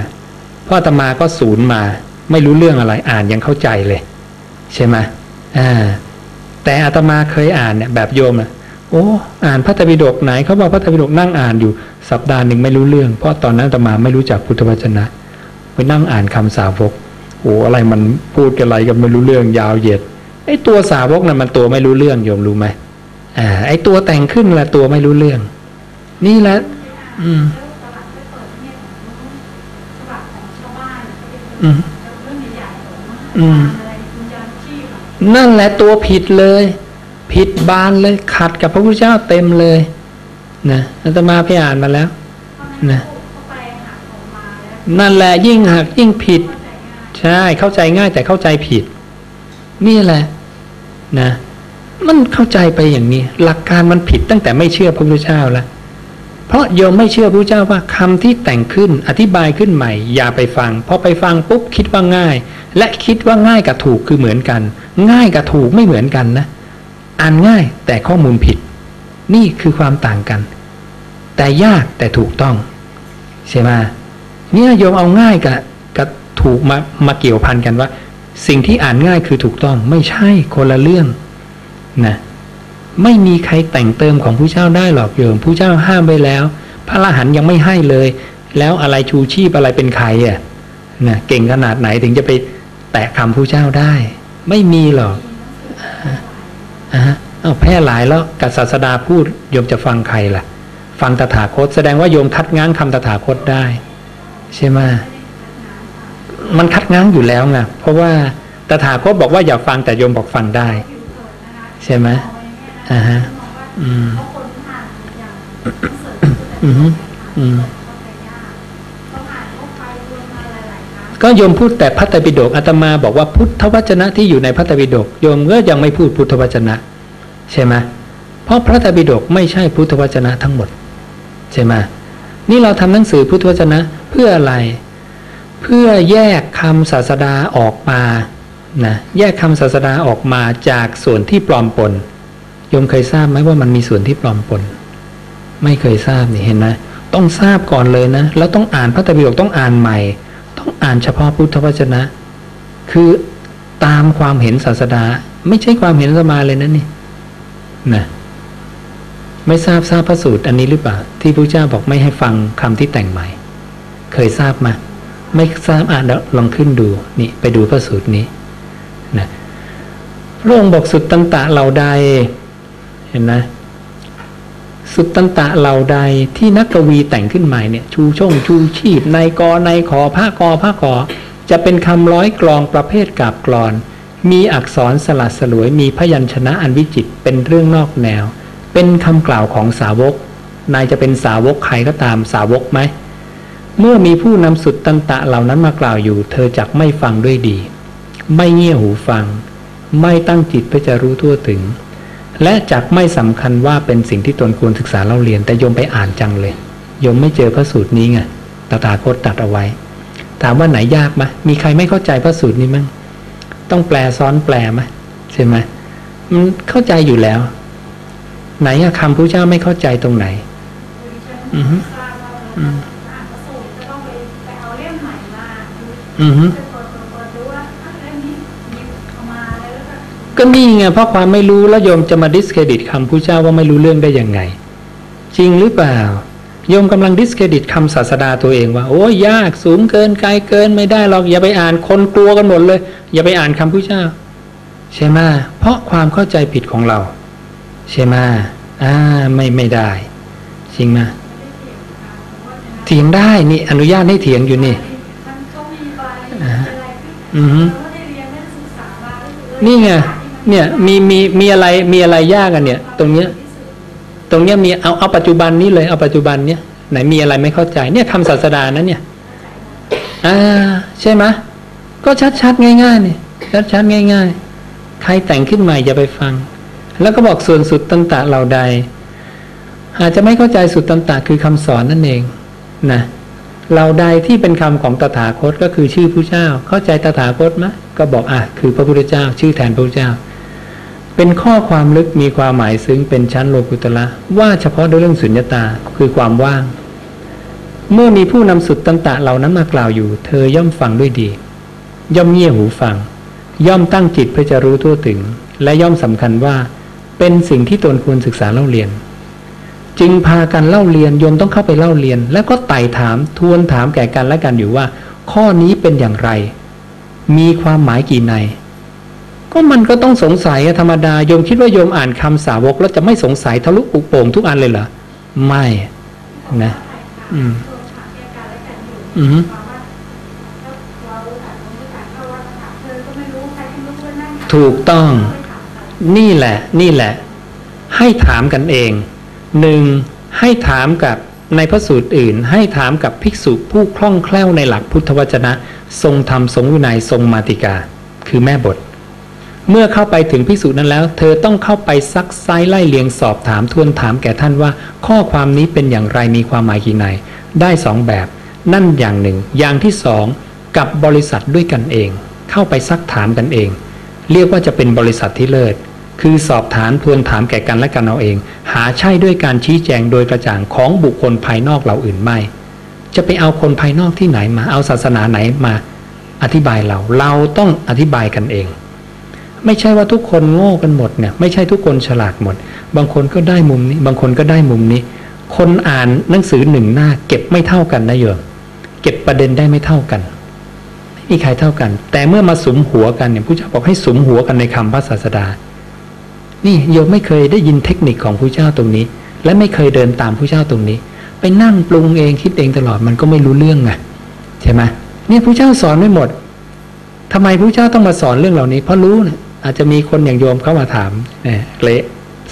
S2: เพราะอาตมาก็ศูนย์มา ไม่รู้เรื่องอะไรอ่านยังเข้าใจเลย ใช่ไหมอ่า แต่อาตมาเคยอ่านเนี่ยแบบโยมอะโอ้อ่านพระไตรปิฎกไหนเขาบอกพระไตรปิฎกนั่งอ่านอยู่สัปดาห์หนึ่งไม่รู้เรื่อง เพราะตอนนั้นอาตมาไม่รู้จักพุทธวจนะ ไปนั่งอ่านคำสาวกโอ้อะไรมันพูดกันอะไรกันไม่รู้เรื่องยาวเหยียดไอ้ตัวสาวกน่ะมันตัวไม่รู้เรื่องโยมรู้ไหมอ่าไอ้ตัวแต่งขึ้นละตัวไม่รู้เรื่อง นี่แหละอืม
S3: แล้วตลาดไปเปิดเนี่ยของตลาดของชาวบ้านเขาเป็น
S2: อืม
S3: เรื่องใหญ่ๆของ
S2: อืม
S3: นั่
S2: นแหละตัวผิดเลย ผิดบานเลยขัดกับพระพุทธเจ้าเต็มเลยนะอาตมาไปอ่านมาแล้วนะนั่นแหละยิ่งหักยิ่งผิด
S3: ใช่
S2: เข้าใจง่ายแต่เข้าใจผิด นี่แหละ นะ มันเข้าใจไปอย่างนี้ หลักการมันผิดตั้งแต่ไม่เชื่อพระพุทธเจ้าแล้ว เพราะโยมไม่เชื่อพระเจ้าว่าคำที่แต่งขึ้นอธิบายขึ้นใหม่ อย่าไปฟังพอไปฟังปุ๊บคิดว่าง่าย และคิดว่าง่ายกับถูกคือเหมือนกัน ง่ายกับถูกไม่เหมือนกันนะ อ่านง่ายแต่ข้อมูลผิด นี่คือความต่างกัน แต่ยากแต่ถูกต้องใช่ไหมเนี่ยโยมเอาง่ายกับกับถูกมามาเกี่ยวพันกันว่า สิ่งที่อ่านง่ายคือถูกต้องไม่ใช่คนละเรื่องนะ ไม่มีใครแต่งเติมของผู้เจ้าได้หรอกโยมผู้เจ้าห้ามไว้แล้ว พระอรหันยังไม่ให้เลย แล้วอะไรชูชีพอะไรเป็นใครอะนะเก่งขนาดไหนถึงจะไปแตะคำผู้เจ้าได้ ไม่มีหรอกอะฮะเอาแพร่หลายแล้วกับศาสดาพูดโยมจะฟังใครล่ะ ฟังตถาคต แสดงว่าโยมคัดง้างคำตถาคตได้ ใช่ไหมมันคัดง้างอยู่แล้วไงเพราะว่าตถาคตบอกว่าอย่าฟังแต่โยมบอกฟังได้ ใช่ไหม อ่าฮะอืม
S3: เขาคนผ่านอย่างเสิร์ช
S2: อือฮึอืม
S3: ก็
S2: โยมพูดแต่พระไตรปิฎกอาตมาบอกว่าพุทธวจนะที่อยู่ในพระไตรปิฎกโยมก็ยังไม่พูดพุทธวจนะ ใช่ไหมเพราะพระไตรปิฎกไม่ใช่พุทธวจนะทั้งหมด ใช่ไหมนี่เราทำหนังสือพุทธวจนะเพื่ออะไร เพื่อแยกคำศาสดาออกมานะแยกคำศาสดาออกมาจากส่วนที่ปลอมปน โยมเคยทราบไหมว่ามันมีส่วนที่ปลอมปน ไม่เคยทราบนี่เห็นไหมต้องทราบก่อนเลยนะ แล้วต้องอ่านพระไตรปิฎกต้องอ่านใหม่ ต้องอ่านเฉพาะพุทธวจนะ คือตามความเห็นศาสดา ไม่ใช่ความเห็นสมาเลยนะนี่นะไม่ทราบทราบพระสูตรอันนี้หรือเปล่า ที่พระเจ้าบอกไม่ให้ฟังคำที่แต่งใหม่ เคยทราบมาไม่ทราบอ่านแล้วลองขึ้นดูนี่ไปดูพระสูตรนี้นะพระองค์บอกสุดตันตะเหล่าใด เห็นไหมสุดตันตะเหล่าใดที่นักกวีแต่งขึ้นใหม่เนี่ย ชูช่งชูชีพในกอในขอผ้ากอผ้าขอจะเป็นคำร้อยกลองประเภทกาบกรอน มีอักษรสลัดสลวยมีพยัญชนะอันวิจิตรเป็นเรื่องนอกแนว เป็นคำกล่าวของสาวก นายจะเป็นสาวกใครก็ตามสาวกไหมเมื่อมีผู้นำสุดตันตะเหล่านั้นมากล่าวอยู่ เธอจักไม่ฟังด้วยดี ไม่เงี่ยหูฟัง ไม่ตั้งจิตเพื่อจะรู้ทั่วถึง และจักไม่สำคัญว่าเป็นสิ่งที่ตนควรศึกษาเล่าเรียน แต่โยมไปอ่านจังเลยโยมไม่เจอพระสูตรนี้ไงตถาคตตัดเอาไว้ ถามว่าไหนยากไหมมีใครไม่เข้าใจพระสูตรนี้มั้งต้องแปลซ้อนแปลไหมใช่ไหมมันเข้าใจอยู่แล้ว ไหนอะคำพระเจ้าไม่เข้าใจตรงไหน อือฮึ
S3: ทราบว่า
S2: อืม
S3: อ่านพระสูตรจะต้องไปไปเอาเล่มใหม่มาดู
S2: อือฮึ
S3: ก็
S2: ก็นี่ไงเพราะความไม่รู้แล้วโยมจะมา discredit คำพุทธเจ้าว่าไม่รู้เรื่องได้ยังไง จริงหรือเปล่าโยมกำลัง discredit คำศาสดาตัวเองว่าโอ้ยยากสูงเกินไกลเกินไม่ได้หรอกอย่าไปอ่านคนกลัวกันหมดเลย อย่าไปอ่านคำผู้เจ้าใช่ไหมเพราะความเข้าใจผิดของเราใช่ไหมอ่าไม่ไม่ได้จริงไหมเถียงได้นี่อนุญาตให้เถียงอยู่นี่
S3: มันเขามีใบ
S2: อ่า
S3: อะไรขึ้น
S2: อือฮึ
S3: เราไม่ได้เรียนไม่ได้ศึกษามาก็คือ
S2: นี่ไง เนี่ยมีมีมีอะไรมีอะไรยากกันเนี่ย ตรงเนี้ย ตรงเนี้ยมีเอาเอาปัจจุบันนี้เลยเอาปัจจุบันเนี้ยไหนมีอะไรไม่เข้าใจ เนี่ยคำศาสดานะเนี่ยอ่าใช่ไหมก็ชัดชัดๆง่ายๆเนี่ยชัดชัดๆง่าย ๆ ใครแต่งขึ้นใหม่อย่าไปฟัง แล้วก็บอกส่วนสุดตันตะเหล่าใด อาจจะไม่เข้าใจสุดตันตะคือคำสอนนั่นเองนะเหล่าใดที่เป็นคำของตถาคตก็คือชื่อผู้เจ้า เข้าใจตถาคตไหมก็บอกอะคือพระพุทธเจ้า ชื่อแทนพระพุทธเจ้า เป็นข้อความลึกมีความหมายซึ้งเป็นชั้นโลกุตละว่าเฉพาะด้วยเรื่องสุญญตาคือความว่าง เมื่อมีผู้นำสุดตันตะเหล่านั้นมากล่าวอยู่ เธอย่อมฟังด้วยดี ย่อมเงี่ยหูฟัง ย่อมตั้งจิตเพื่อจะรู้ทั่วถึง และย่อมสำคัญว่า เป็นสิ่งที่ตนควรศึกษาเล่าเรียน จึงพากันเล่าเรียนโยมต้องเข้าไปเล่าเรียน แล้วก็ไต่ถามทวนถามแก่กันและกันอยู่ว่า ข้อนี้เป็นอย่างไร มีความหมายกี่ใน ก็มันก็ต้องสงสัยธรรมดาโยมคิดว่าโยมอ่านคำสาวกแล้วจะไม่สงสัยทะลุปุโป่งทุกอันเลยเหรอไม่นะอืม
S3: อื
S2: อฮึ
S3: ความแล้วคนรู้จักเถูก
S2: ต้อง นี่แหละ นี่แหละ ให้ถามกันเองหนึ่งให้ถามกับในพระสูตรอื่น ให้ถามกับภิกษุผู้คล่องแคล่วในหลักพุทธวจนะ ทรงธรรมทรงวินัยทรงมาติกา คือแม่บท เมื่อเข้าไปถึงภิกษุนั้นแล้ว เธอต้องเข้าไปซักไซไล่เลียงสอบถามทวนถามแก่ท่านว่า ข้อความนี้เป็นอย่างไรมีความหมายกี่ในได้สองแบบ นั่นอย่างหนึ่ง อย่างที่สองกับบริษัทด้วยกันเอง เข้าไปซักถามกันเอง เรียกว่าจะเป็นบริษัทที่เลิศคือสอบถามทวนถามแก่กันและกันเอาเอง หาใช่ด้วยการชี้แจงโดยกระจ่างของบุคคลภายนอกเราอื่นไม่ จะไปเอาคนภายนอกที่ไหนมาเอาศาสนาไหนมา อธิบายเราเราต้องอธิบายกันเอง ไม่ใช่ว่าทุกคนโง่กันหมดเนี่ยไม่ใช่ทุกคนฉลาดหมด บางคนก็ได้มุมนี้ บางคนก็ได้มุมนี้ คนอ่านหนังสือหนึ่งหน้า เก็บไม่เท่ากันนะโยมเก็บประเด็นได้ไม่เท่ากันไม่มีใครเท่ากัน แต่เมื่อมาสมหัวกันเนี่ยผู้เจ้าบอกให้สมหัวกันในคำพระศาสดา นี่โยมไม่เคยได้ยินเทคนิคของผู้เจ้าตรงนี้ และไม่เคยเดินตามผู้เจ้าตรงนี้ ไปนั่งปรุงเองคิดเองตลอดมันก็ไม่รู้เรื่องไงใช่ไหมเนี่ยผู้เจ้าสอนไม่หมดทำไมผู้เจ้าต้องมาสอนเรื่องเหล่านี้เพราะรู้นะ อาจจะมีคนอย่างโยมเข้ามาถามเนี่ยเละ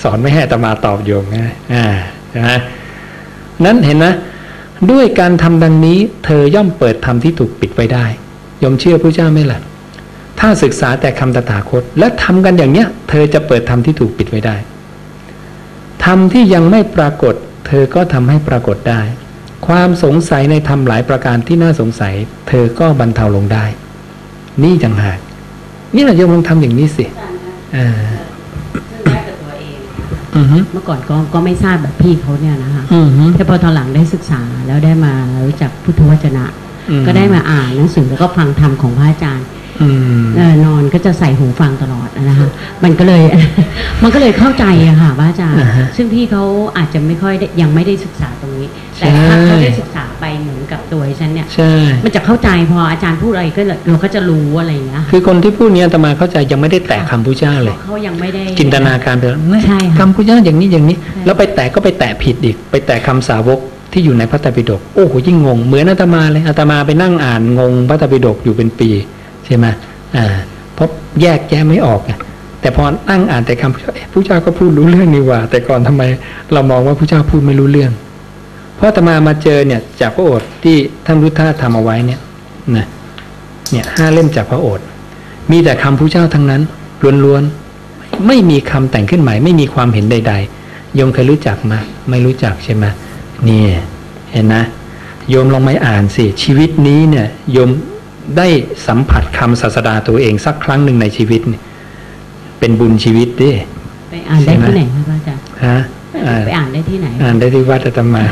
S2: สอนไม่ให้ตมาตอบโยมไงอ่าใช่ไหมนั้นเห็นนะ ด้วยการทำดังนี้ เธอย่อมเปิดธรรมที่ถูกปิดไว้ได้โยมเชื่อผู้เจ้าไหมล่ะถ้าศึกษาแต่คำตถาคต และทำกันอย่างเนี้ย เธอจะเปิดธรรมที่ถูกปิดไว้ได้ธรรมที่ยังไม่ปรากฏ เธอก็ทำให้ปรากฏได้ ความสงสัยในธรรมหลายประการที่น่าสงสัย เธอก็บรรเทาลงได้ นี่จังหาก นี่แหละโยมลองทำอย่างนี้สิ
S1: อาจารย์คะ
S2: อ่า
S1: ซึ่งได้กับตัวเอง
S2: อือฮึ
S4: เมื่อก่อนก็ก็ไม่ทราบแบบพี่เขาเนี่ยนะคะ
S2: อือฮึ
S4: แต่พอตอนหลังได้ศึกษาแล้วได้มารู้จักพุทธวจนะ
S2: อืม
S4: ก็ได้มาอ่านหนังสือแล้วก็ฟังธรรมของพระอาจารย์
S2: อืม
S4: เออ นอนก็จะใส่หูฟังตลอดนะคะมันก็เลยมันก็เลยเข้าใจอะค่ะพระอาจารย์
S2: อ่าฮะ
S4: ซึ่งพี่เขาอาจจะไม่ค่อยได้ยังไม่ได้ศึกษาตรงนี้ แต่
S2: ใช่
S4: ถ้าเขาได้ศึกษาไปเหมือนกับตัวฉันเนี่ย
S2: ใช่
S4: มันจะเข้าใจพออาจารย์พูดอะไรก็เลยเราก็จะรู้อะไรอย่างเงี้ยค่ะ
S2: คือคนที่พูดเนี้ยอาตมาเข้าใจยังไม่ได้แตะคำพุทธเจ้าเลย
S4: เขายังไม่ได้
S2: จินตนาการไปแล้ว
S4: ใช่ค่ะ
S2: คำพุทธเจ้าอย่างนี้อย่างนี้
S4: ใช่
S2: แล้วไปแตะก็ไปแตะผิดอีก ไปแตะคำสาวกที่อยู่ในพระไตรปิฎกโอ้โหยิ่งงงเหมือนอาตมาเลยอาตมาไปนั่งอ่านงงพระไตรปิฎกอยู่เป็นปี ใช่ไหมอ่าเพราะแยกแยะไม่ออกไงแต่พอนั่งอ่านแต่คำพุทธเจ้เอ๊ะเจ้าก็พูดรู้เรื่องนี่ว่า แต่ก่อนทำไมเรามองว่าพุทธเจ้าพูดไม่รู้เรื่อง เพราะตมามาเจอเนี่ย จากพระโอษฐ์ที่ท่านพุทธาทำเอาไว้เนี่ยนะเนี่ยห้าเล่มจากพระโอษฐ์มีแต่คำพุทธเจ้าทั้งนั้นล้วนๆไม่มีคำแต่งขึ้นใหม่ไม่มีความเห็นใด ๆ โยมเคยรู้จักมาไม่รู้จักใช่ไหมนี่เห็นนะ โยมลองไม่อ่านสิชีวิตนี้เนี่ยโยม ได้สัมผัสคำศาสดาตัวเองสักครั้งหนึ่งในชีวิตเนี่ยเป็นบุญชีวิตดิ
S4: ไปอ่านได้ที่ไหนคะพระอาจารย์
S2: ฮะอ่า
S4: ไปอ่านได้ที่ไหน
S2: อ่านได้ที่วัดอาตมา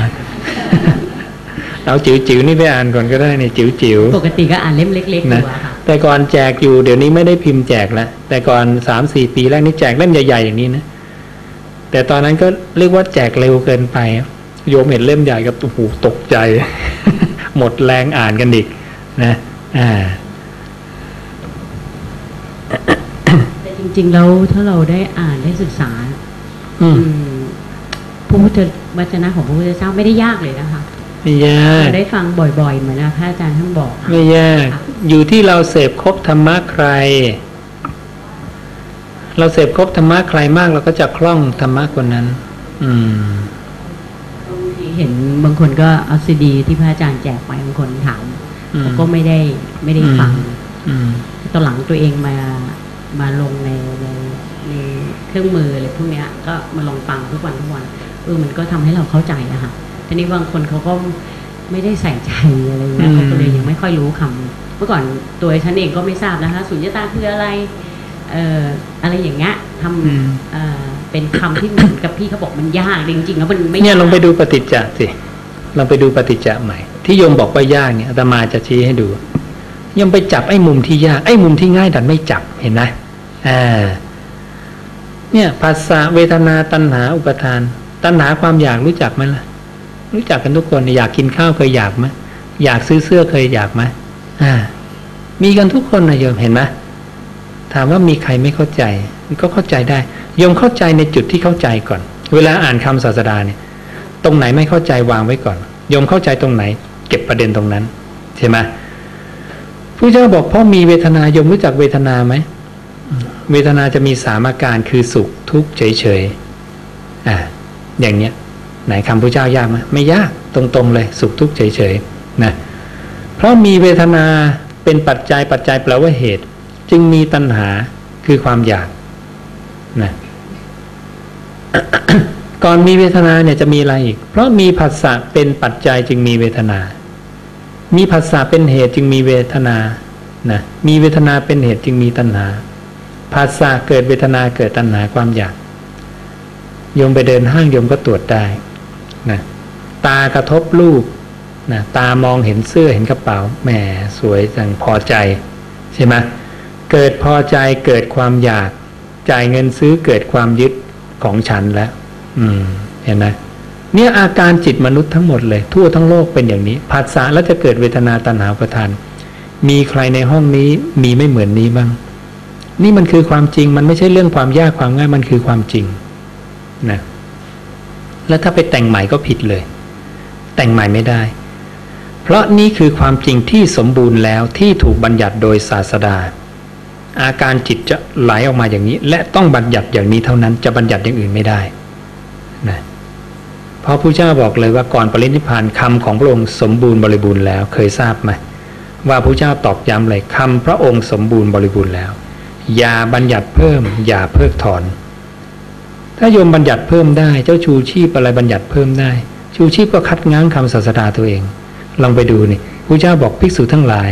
S2: เอาจิ๋วจิ๋วๆนี่ไปอ่านก่อนก็ได้นี่จิ๋วจิ๋วๆ
S4: ปกติก็อ่านเล่มเล็กๆอ
S2: นะ
S4: ยู่อะค่ะ
S2: แต่ก่อนแจกอยู่เดี๋ยวนี้ไม่ได้พิมพ์แจกแล้วแต่ก่อนสามสี่ปีแรกนี่แจกเล่มใหญ่ๆอย่างนี้นะแต่ตอนนั้นก็เรียกว่าแจกเร็วเกินไป โยมเห็นเล่มใหญ่กับโอ้โหตกใจ หมดแรงอ่านกันอีกนะ อ่า
S4: แต่จริง ๆ แล้วถ้าเราได้อ่านได้ศึกษา
S2: อืม
S4: อืมพระพุทธวจนะของพระพุทธเจ้าไม่ได้ยากเลยนะคะ
S2: ไม่ยาก
S4: เราได้ฟังบ่อยๆ เหมือนพระอาจารย์ท่านบอกค่ะ
S2: ไม่ยาก อยู่ที่เราเสพครบธรรมะใคร เราเสพครบธรรมะใครมากเราก็จะคล่องธรรมะคนนั้น อืม
S4: บางทีเห็นบางคนก็เอาซีดีที่พระอาจารย์แจกไปบางคนถาม
S2: อืม
S4: เขาก็ไม่ได้ไม่ได้ฟัง
S2: อืม
S4: ตอนหลังตัวเองมามาลงในในในเครื่องมืออะไรพวกเนี้ย ก็มาลองฟังทุกวันทุกวันเออมันก็ทำให้เราเข้าใจอะค่ะทีนี้บางคนเขาก็ไม่ได้ใส่ใจอะไรเงี้ย
S2: อืม
S4: เขาก็เลยยังไม่ค่อยรู้คำเมื่อก่อนตัวฉันเองก็ไม่ทราบนะคะสุญญตาคืออะไรเอ่ออะไรอย่างเงี้ยท
S2: อืมำ
S4: เอ่อเป็นคำที่เหมือนกับพี่เขาบอกมันยากจริงๆแล้วมันไม่
S2: เนี่ยลองไปา
S4: ก
S2: ดูปฏิจจสิลองไปดูปฏิจจใหม่ ที่โยมบอกว่ายากเนี่ยอาตมาจะชี้ให้ดูโยมไปจับไอ้มุมที่ยากไอ้มุมที่ง่ายดันไม่จับเห็นไหมอ่าเนี่ยภาษาเวทนาตัณหาอุปทาน ตัณหาความอยากรู้จักไหมล่ะ รู้จักกันทุกคนอยากกินข้าวเคยอยากไหมอยากซื้อเสื้อเคยอยากไหมอ่า มีกันทุกคนนะโยมเห็นไหมถามว่ามีใครไม่เข้าใจก็เข้าใจได้โยมเข้าใจในจุดที่เข้าใจก่อน เวลาอ่านคำศาสดาเนี่ย ตรงไหนไม่เข้าใจวางไว้ก่อนโยมเข้าใจตรงไหน เก็บประเด็นตรงนั้นใช่ไหมผู้เจ้าบอกเพราะมีเวทนายมรู้จักเวทนาไหมเวทนาจะมีสามอาการคือสุขทุกข์เฉยๆอ่าอย่างเนี้ยไหนคำพระเจ้ายากไหมไม่ยากตรงๆเลย สุขทุกข์เฉยๆนะเพราะมีเวทนาเป็นปัจจัยปัจจัยแปลว่าเหตุ จึงมีตัณหาคือความอยากนะ ก่อนมีเวทนาเนี่ยจะมีอะไรอีก เพราะมีผัสสะเป็นปัจจัยจึงมีเวทนา มีผัสสะเป็นเหตุจึงมีเวทนานะมีเวทนาเป็นเหตุจึงมีตัณหาผัสสะเกิดเวทนาเกิดตัณหาความอยากโยมไปเดินห้างโยมก็ตรวจได้นะตากระทบรูปนะตามองเห็นเสื้อเห็นกระเป๋าแหมสวยจังพอใจใช่ไหมเกิดพอใจเกิดความอยาก จ่ายเงินซื้อเกิดความยึดของฉันแล้ว อืมเห็นไหมเนี่ยอาการจิตมนุษย์ทั้งหมดเลย ทั่วทั้งโลกเป็นอย่างนี้ผัสสะแล้วจะเกิดเวทนาตัณหาประทาน มีใครในห้องนี้มีไม่เหมือนนี้บ้าง นี่มันคือความจริงมันไม่ใช่เรื่องความยากความง่ายมันคือความจริงนะแล้วถ้าไปแต่งใหม่ก็ผิดเลย แต่งใหม่ไม่ได้ เพราะนี่คือความจริงที่สมบูรณ์แล้วที่ถูกบัญญัติโดยศาสดา อาการจิตจะไหลออกมาอย่างนี้ และต้องบัญญัติอย่างนี้เท่านั้นจะบัญญัติอย่างอื่นไม่ได้ นะเพราะพระเจ้าบอกเลยว่าก่อนปรินิพานคำของพระองค์สมบูรณ์บริบูรณ์แล้วเคยทราบไหมว่าพระเจ้าตอกย้ำเลยคำพระองค์สมบูรณ์บริบูรณ์แล้ว อย่าบัญญัติเพิ่ม อย่าเพิกถอน ถ้าโยมบัญญัติเพิ่มได้ เจ้าชูชีพอะไรบัญญัติเพิ่มได้ ชูชีพก็คัดง้างคำศาสดาตัวเอง ลองไปดูนี่พระเจ้าบอกภิกษุทั้งหลาย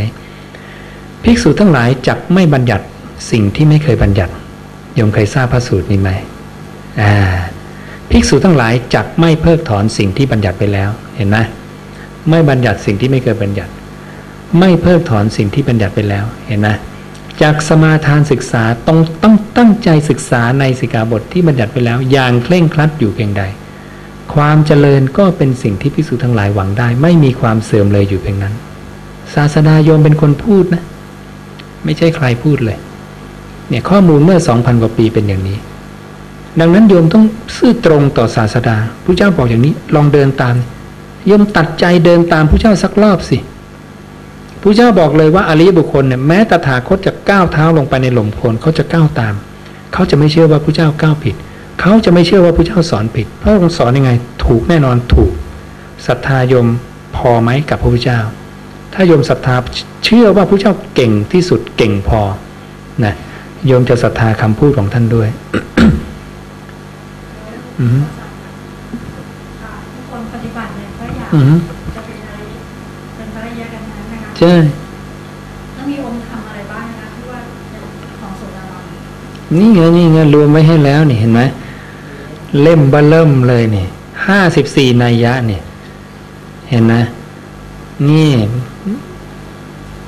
S2: ภิกษุทั้งหลายจักไม่บัญญัติสิ่งที่ไม่เคยบัญญัติโยมเคยทราบพระสูตรนี้ไหมอ่า ภิกษุทั้งหลายจักไม่เพิกถอนสิ่งที่บัญญัติไปแล้วเห็นไหมไม่บัญญัติสิ่งที่ไม่เคยบัญญัติ ไม่เพิกถอนสิ่งที่บัญญัติไปแล้วเห็นไหมจากสมาทานศึกษาต้องต้องตั้งใจศึกษาในสิกขาบทที่บัญญัติไปแล้ว อย่างเคร่งครัดอยู่เพียงใด ความเจริญก็เป็นสิ่งที่ภิกษุทั้งหลายหวังได้ ไม่มีความเสื่อมเลยอยู่เพียงนั้น ศาสดาโยมเป็นคนพูดนะ ไม่ใช่ใครพูดเลย เนี่ยข้อมูลเมื่อสองพันกว่าปีเป็นอย่างนี้ ดังนั้นโยมต้องซื่อตรงต่อศาสดาพระเจ้าบอกอย่างนี้ ลองเดินตาม โยมตัดใจเดินตามพระเจ้าสักรอบสิพระเจ้าบอกเลยว่าอริยบุคคลเนี่ยแม้ตถาคตจะก้าวเท้าลงไปในหล่มโคลนเขาจะก้าวตาม เขาจะไม่เชื่อว่าพระเจ้าก้าวผิด เขาจะไม่เชื่อว่าพระเจ้าสอนผิดพระองค์สอนยังไง ถูกแน่นอนถูกศรัทธาโยมพอไหมกับพระพุทธเจ้า ถ้าโยมศรัทธาเชื่อว่าพระเจ้าเก่งที่สุดเก่งพอนะโยมจะศรัทธาคำพูดของท่านด้วย อืม
S3: ค่ะทุกคนปฏิบัติเนี่ยก็อยาก
S2: อืม
S3: จะเป็นอะไรเป็นภรรยากันนั้นนะคะ
S2: ใช่
S3: แล้วมีองค์ทำอะไรบ้างนะคะที่ว่าเป็นของโสดาบัน
S2: นี่ไงนี่ไงรวมไว้ให้แล้วนี่เห็นไหมเล่มเบอเริ่มเลยนี่ห้าสิบสี่นัยยะนี่เห็นนะนี่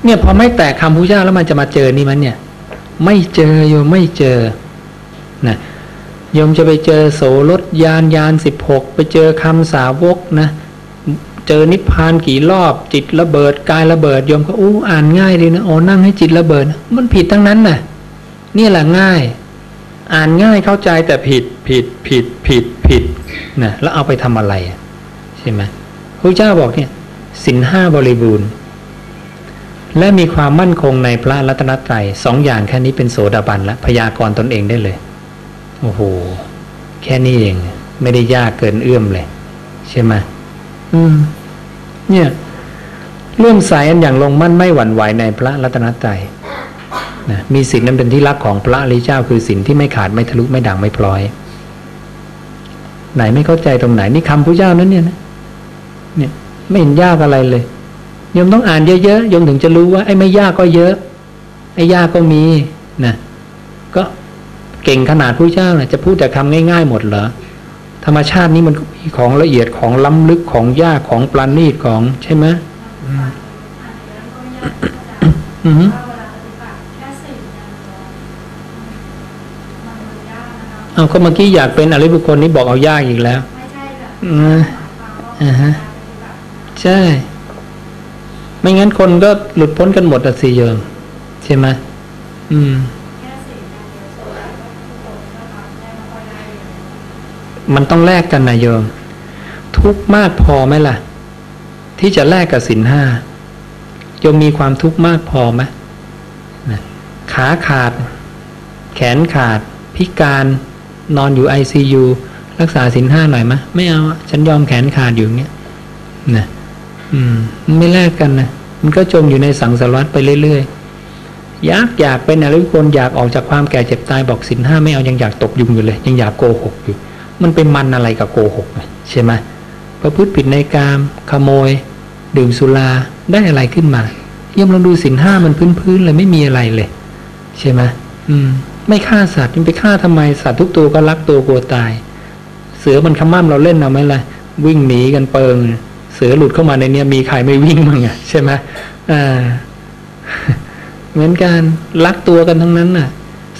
S2: เนี่ยพอไม่แตกคำพุทธเจ้าแล้วมันจะมาเจอนี่มันเนี่ย ไม่เจอโยมไม่เจอนะโยมจะไปเจอโสรถยานยานสิบหกไปเจอคำสาวกนะ เจอนิพพานกี่รอบจิตระเบิดกายระเบิดโยมก็อู้อ่านง่ายดีนะโอ้นั่งให้จิตระเบิด มันผิดทั้งนั้นน่ะนี่แหละง่าย อ่านง่ายเข้าใจแต่ผิดผิดผิดผิดผิดนะแล้วเอาไปทำอะไรใช่ไหมพระเจ้าบอกเนี่ยสินห้าบริบูรณ์ และมีความมั่นคงในพระรัตนตรัยสองอย่างแค่นี้เป็นโสดาบันและพยากรณ์ตนเองได้เลย โอ้โห แค่นี้เอง ไม่ได้ยากเกินเอื้อมเลย ใช่ไหมอืม เนี่ยเรื่องสายอันอย่างลงมั่นไม่หวั่นไหวในพระรัตนตรัยนะมีสิ่งนั้นเป็นที่รักของพระริเจ้าคือสิ่งที่ไม่ขาดไม่ทะลุไม่ด่างไม่พลอย ไหนไม่เข้าใจตรงไหนนี่คำพระเจ้านั้นเนี่ยนะเนี่ย ไม่เห็นยากอะไรเลยโยมต้องอ่านเยอะๆโยมถึงจะรู้ว่าไอ้ไม่ยากก็เยอะ ไอ้ยากก็มีนะก็ เก่งขนาดพระเจ้านะจะพูดแต่คำง่าย ๆ หมดเหรอธรรมชาตินี้มันก็มีของละเอียดของล้ำลึกของยากของปราณีตของใช่ไหม
S3: อ่านแล้วก็ยากเข้าใจ
S2: อือฮึ
S3: ว่าเวลาปฏิบัติแค่สี่อย่างเดียวมันมันยากนะคะ
S2: เอาก็เมื่อกี้อยากเป็นอริยบุคคลนี่บอกเอายากอีกแล้ว
S3: ไม่ใช่แบบ
S2: อืม
S3: หมายความว่า
S2: อ่าฮะ
S3: แบบ
S2: ใช่ ไม่งั้นคนก็หลุดพ้นกันหมดอะสิโยมใช่ไหมอืม
S3: มั
S2: นต้องแลกกันนะโยม ทุกมากพอไหมล่ะ ที่จะแลกกับสินห้าโยมมีความทุกข์มากพอไหมขาขาด แขนขาด พิการนอนอยู่ไอซียูรักษาสินห้าหน่อยไหมไม่เอาฉันยอมแขนขาดอยู่เงี้ยนะอืม ไม่แลกกันนะมันก็จมอยู่ในสังสารวัฏไปเรื่อยๆอยากอยากเป็นอะไรทุกคนอยากออกจากความแก่เจ็บตายบอกสินห้าไม่เอายังอยากตกยุงอยู่เลย ยังอยากโกหกอยู่ มันเป็นมันอะไรกับโกหกใช่ไหมประพฤติผิดในกามขโมย ดื่มสุราได้อะไรขึ้นมาเยี่ยมลองดูสินห้ามันพื้นๆเลยไม่มีอะไรเลย ใช่ไหมอืม ไม่ฆ่าสัตว์ยังไปฆ่าทำไมสัตว์ทุกตัวก็รักตัวกลัวตาย เสือมันขม้ามเราเล่นเอาไหมล่ะวิ่งหนีกันเปิง เสือหลุดเข้ามาในเนี้ยมีใครไม่วิ่งมั้งอะใช่ไหมอ่าเหมือนกันรักตัวกันทั้งนั้นน่ะ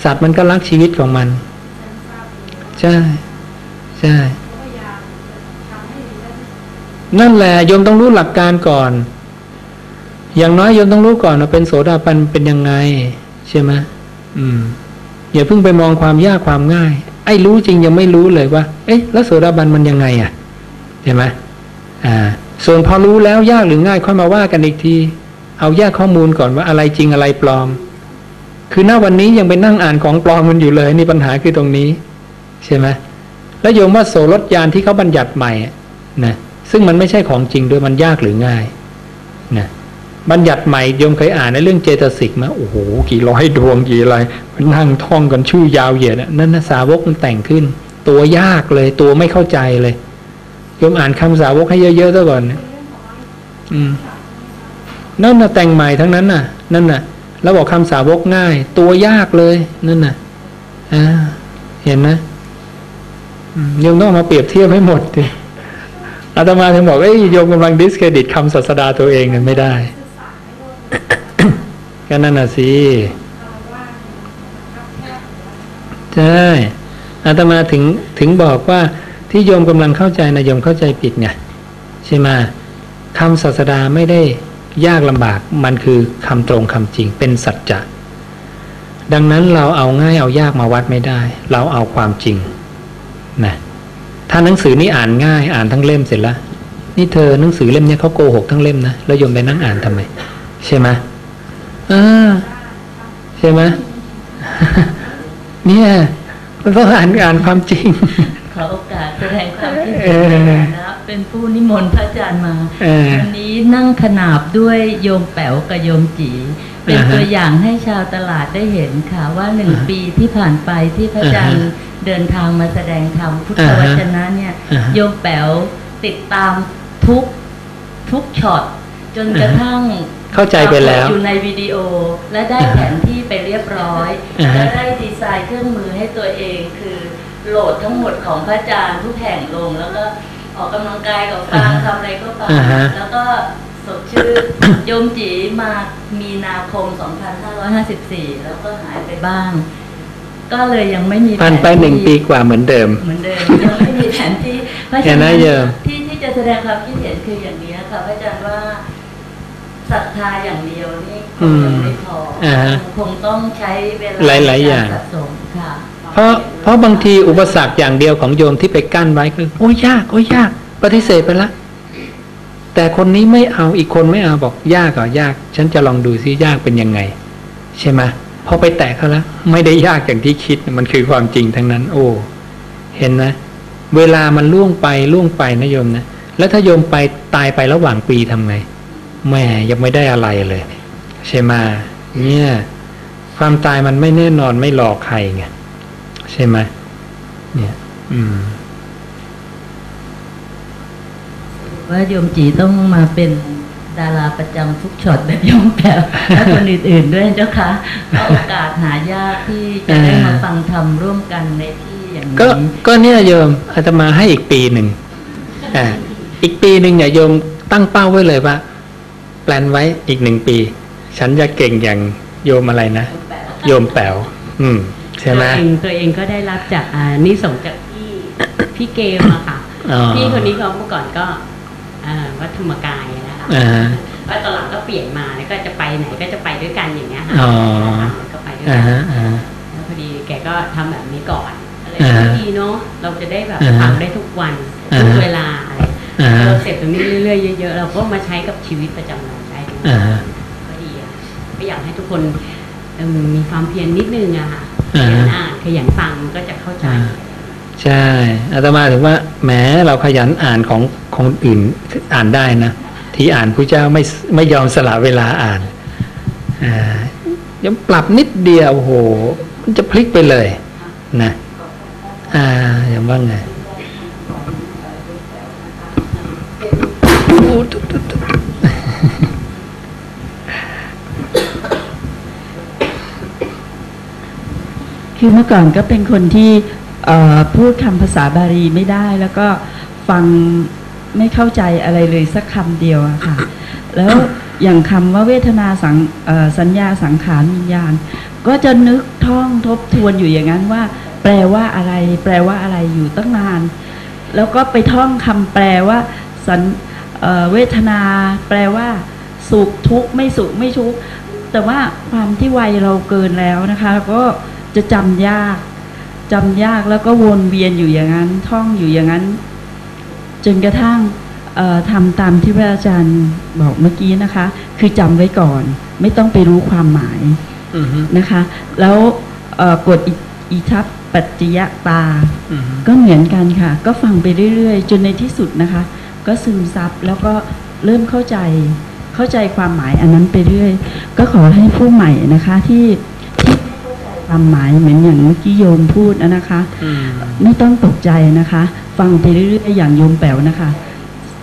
S2: สัตว์มันก็รักชีวิตของมันใช่ ใช่
S3: เขาพยายามจะทำให้ดีได้
S2: นั่นแหละโยมต้องรู้หลักการก่อน อย่างน้อยโยมต้องรู้ก่อนว่าเป็นโสดาบันเป็นยังไง ใช่ไหมอืมอย่าเพิ่งไปมองความยากความง่าย ไอ้รู้จริงยังไม่รู้เลยว่า เอ๊ะ แล้วโสดาบันมันยังไงอะเห็นไหมอ่า ส่วนพอรู้แล้วยากหรือง่ายค่อยมาว่ากันอีกที เอาแยกข้อมูลก่อนว่าอะไรจริงอะไรปลอม คือหน้าวันนี้ยังไปนั่งอ่านของปลอมมันอยู่เลยนี่ปัญหาคือตรงนี้ ใช่ไหม แล้วโยมว่าโสรถยานที่เขาบัญญัติใหม่นะซึ่งมันไม่ใช่ของจริงด้วยมันยากหรือง่ายนะบัญญัติใหม่โยมเคยอ่านในเรื่องเจตสิกไหมโอ้โหกี่ร้อยดวงกี่อะไรมันนั่งท่องกันชื่อยาวเหยียดอะนั่นนะสาวกมันแต่งขึ้น ตัวยากเลย ตัวไม่เข้าใจเลยโยมอ่านคำสาวกให้เยอะๆซะก่อนนะอืมนั่นน่ะแต่งใหม่ทั้งนั้นน่ะ นั่นน่ะแล้วบอกคำสาวกง่าย ตัวยากเลยนั่นน่ะอ่าเห็นนะอืม โยมต้องมาเปรียบเทียบให้หมดดิอาตมาถึงบอกเอ้ยโยมกำลังดิสเครดิตคำศาสดาตัวเองกันไม่ได้
S3: สื่อสารไม่รู้
S2: ก็นั่นน่ะสิใช่อาตมาถึงถึงบอกว่าที่โยมกำลังเข้าใจนะโยมเข้าใจผิดไงใช่ไหมคำศาสดาไม่ได้ยากลำบากมันคือคำตรงคำจริงเป็นสัจจะดังนั้นเราเอาง่ายเอายากมาวัดไม่ได้ เราเอาความจริง นะถ้าหนังสือนี่อ่านง่ายอ่านทั้งเล่มเสร็จแล้วนี่เธอหนังสือเล่มนี้เขาโกหกทั้งเล่มนะแล้วยมไปนั่งอ่านทำไม ใช่ไหมอ่าใช่ไหมเนี่ยมันต้องอ่านอ่านความจริง
S1: ขอโอกาสแสดงความคิด
S2: เอ
S1: เห็นะครับ เป็นผู้นิมนต์พระอาจารย์มา
S2: เออ
S1: วันนี้นั่งขนาบด้วยโยมแป๋วกับโยมจีเป็น
S2: อ่าฮะ
S1: ตัวอย่างให้ชาวตลาดได้เห็นค่ะว่าหนึ่ง
S2: อ่าฮะ
S1: ปีที่ผ่านไปที่พระอาจาร
S2: อ่า
S1: ย์
S2: ฮะ
S1: เดินทางมาแสดงธรรมพุทธ
S2: อ่าฮะ
S1: วจนะเนี่ย
S2: อ่าฮะ
S1: โยมแป๋วติดตามทุกทุกช็อตจนกระทั่ง
S2: เข้าใจไปแล้ว
S1: ปรากฏอยู่ในวิดีโอและได้
S2: อ่าฮะ
S1: แผนที่ไปเรียบร้อย
S2: อ่าฮะ
S1: และได้ดีไซน์เครื่องมือให้ตัวเองคือโหลดทั้งหมดของพระอาจารย์ทุกแห่งลงแล้วก็ ออกกำลังกายกับฟังทำอะไรก็ฟัง
S2: อ่าฮะ
S1: แล้วก็สดชื่อโยมจีมามีนาคม 2554 แล้วก็หายไปบ้าง ก็เลยยังไม่มี
S2: ผ่านไป
S1: แที่
S2: หนึ่งปีกว่าเหมือนเดิม
S1: เหมือนเดิมยังไม่มีแผนที่เพราะ
S2: เห็
S1: ฉะ
S2: นไหม
S1: นั้น
S2: โยม
S1: ที่ที่จะแสดงความคิดเห็นคืออย่างนี้ค่ะพระอาจารย์ว่าศรัทธาอย่างเดียวนี่คงยังไม่พออา
S2: ฮะ
S1: คงต้องใช้เวลา
S2: หลายๆอย่าง
S1: ในกรสะสมค่ะ
S2: เพราะเพราะบางทีอุปสรรคอย่างเดียวของโยมที่ไปกั้นไว้คือโอ้ยาก โอ้ยาก ปฏิเสธไปละ แต่คนนี้ไม่เอาอีกคนไม่เอาบอกยากเหรอยาก ฉันจะลองดูซิยากเป็นยังไง ใช่ไหมพอไปแตะเขาแล้วไม่ได้ยากอย่างที่คิดมันคือความจริงทั้งนั้น โอ้ เห็นนะ เวลามันล่วงไปล่วงไปนะโยมนะแล้วถ้าโยมไปตายไประหว่างปีทำไงแม่ยังไม่ได้อะไรเลย ใช่ไหมเนี่ย ความตายมันไม่แน่นอนไม่หลอกใครไง ใช่ไหมเนี่ย อืม
S1: ว่าโยมจีต้องมาเป็นดาราประจำทุกช็อตแบบโยมแป๋วและคนอื่นๆด้วยเจ้าค่ะเพราะโอกาสหายากที่จะได้มาฟังธรรมร่วมกันในที่อย่าง
S2: ก็
S1: นี้
S2: ก็เนี่ยโยมอาตมาให้อีกปีหนึ่งอ่าอีกปีหนึ่งเนี่ยโยมตั้งเป้าไว้เลยว่าแปลนไว้อีกหนึ่งปี ฉันจะเก่งอย่างโยมอะไรนะ โยมแป๋วอืม ใช่ไหม
S4: ตัวเองตัวเองก็ได้รับจากอ่านิสงส์จากพี่พี่เกมอะค่ะ
S2: อ๋อ
S4: พี่คนนี้เขาเมื่อก่อนก็อ่าวัดธรรมกายนะคะ
S2: อ่าฮะ
S4: ว่าตอนหลังก็เปลี่ยนมาแล้วก็จะไปไหนก็จะไปด้วยกันอย่างเงี้ยค่ะ
S2: อ๋อ
S4: ก็ไปด้วย
S2: อ่า
S4: กัน
S2: ฮะอ่าฮะ
S4: แล้วพอดีแกก็ทำแบบนี้ก่อนอะไร
S2: อ่าฮะ
S4: ดีเนาะเราจะได้แบบ
S2: อ่าฮะ
S4: ทำได้ทุกวัน
S2: อ่า
S4: ทุก
S2: ฮะ
S4: เวลาอะไร
S2: อ่าฮะ
S4: เราเสร็จตรงนี้เรื่อยๆเยอะๆเราก็มาใช้กับชีวิตประจำวันได้ด้วย
S2: อ่าฮะ
S4: ก็ดีอะก็อยากให้ทุกคนเอิ่มมีความเพียรนิดนึงอะค่ะ ข
S2: อ่า
S4: ยั
S2: ฮะ
S4: นอ่านขยันฟังก็จะเข้าใจ
S2: อ่าใช่อาตมาถึงว่าแหมเราขยันอ่านของของอื่นอ่านได้นะที่อ่านพระเจ้าไม่ไม่ยอมสละเวลาอ่านอ่ายังปรับนิดเดียวโอ้โห มันจะพลิกไปเลย นะ อ่าอย่างว่าไงอู้ตุ๊ดตุ๊ดตุ๊ด
S5: คือเมื่อก่อนก็เป็นคนที่พูดคำภาษาบาลีไม่ได้ แล้วก็ฟังไม่เข้าใจอะไรเลยสักคำเดียวอะค่ะ แล้วอย่างคำว่าเวทนาสังสัญญาสังขารวิญญาณ ก็จะนึกท่องทบทวนอยู่อย่างนั้นว่า แปลว่าอะไร แปลว่าอะไรอยู่ตั้งนาน แล้วก็ไปท่องคำแปลว่าสัญเเวทนา แปลว่า สุขทุกข์ไม่สุขไม่ทุกข์แต่ว่าความที่วัยเราเกินแล้วนะคะก็ จะจำยากจำยากแล้วก็วนเวียนอยู่อย่างนั้น ท่องอยู่อย่างนั้น จนกระทั่งเอ่อทำตามที่พระอาจารย์บอกเมื่อกี้นะคะ คือจำไว้ก่อน ไม่ต้องไปรู้ความหมาย
S2: อือฮึ
S5: นะคะ แล้วเอ่อกดอิอิทัปปัจจยตา
S2: อือฮึ
S5: ก็เหมือนกันค่ะ ก็ฟังไปเรื่อยๆ จนในที่สุดนะคะ ก็ซึมซับแล้วก็เริ่มเข้าใจ เข้าใจความหมายอันนั้นไปเรื่อย ก็ขอให้ผู้ใหม่นะคะที่ที่ไม่เข้าใจ ความหมายเหมือนอย่างเมื่อกี้โยมพูดนะคะ
S2: อืม
S5: ไม่ต้องตกใจนะคะ ฟังไปเรื่อยๆอย่างโยมแป๋วนะคะ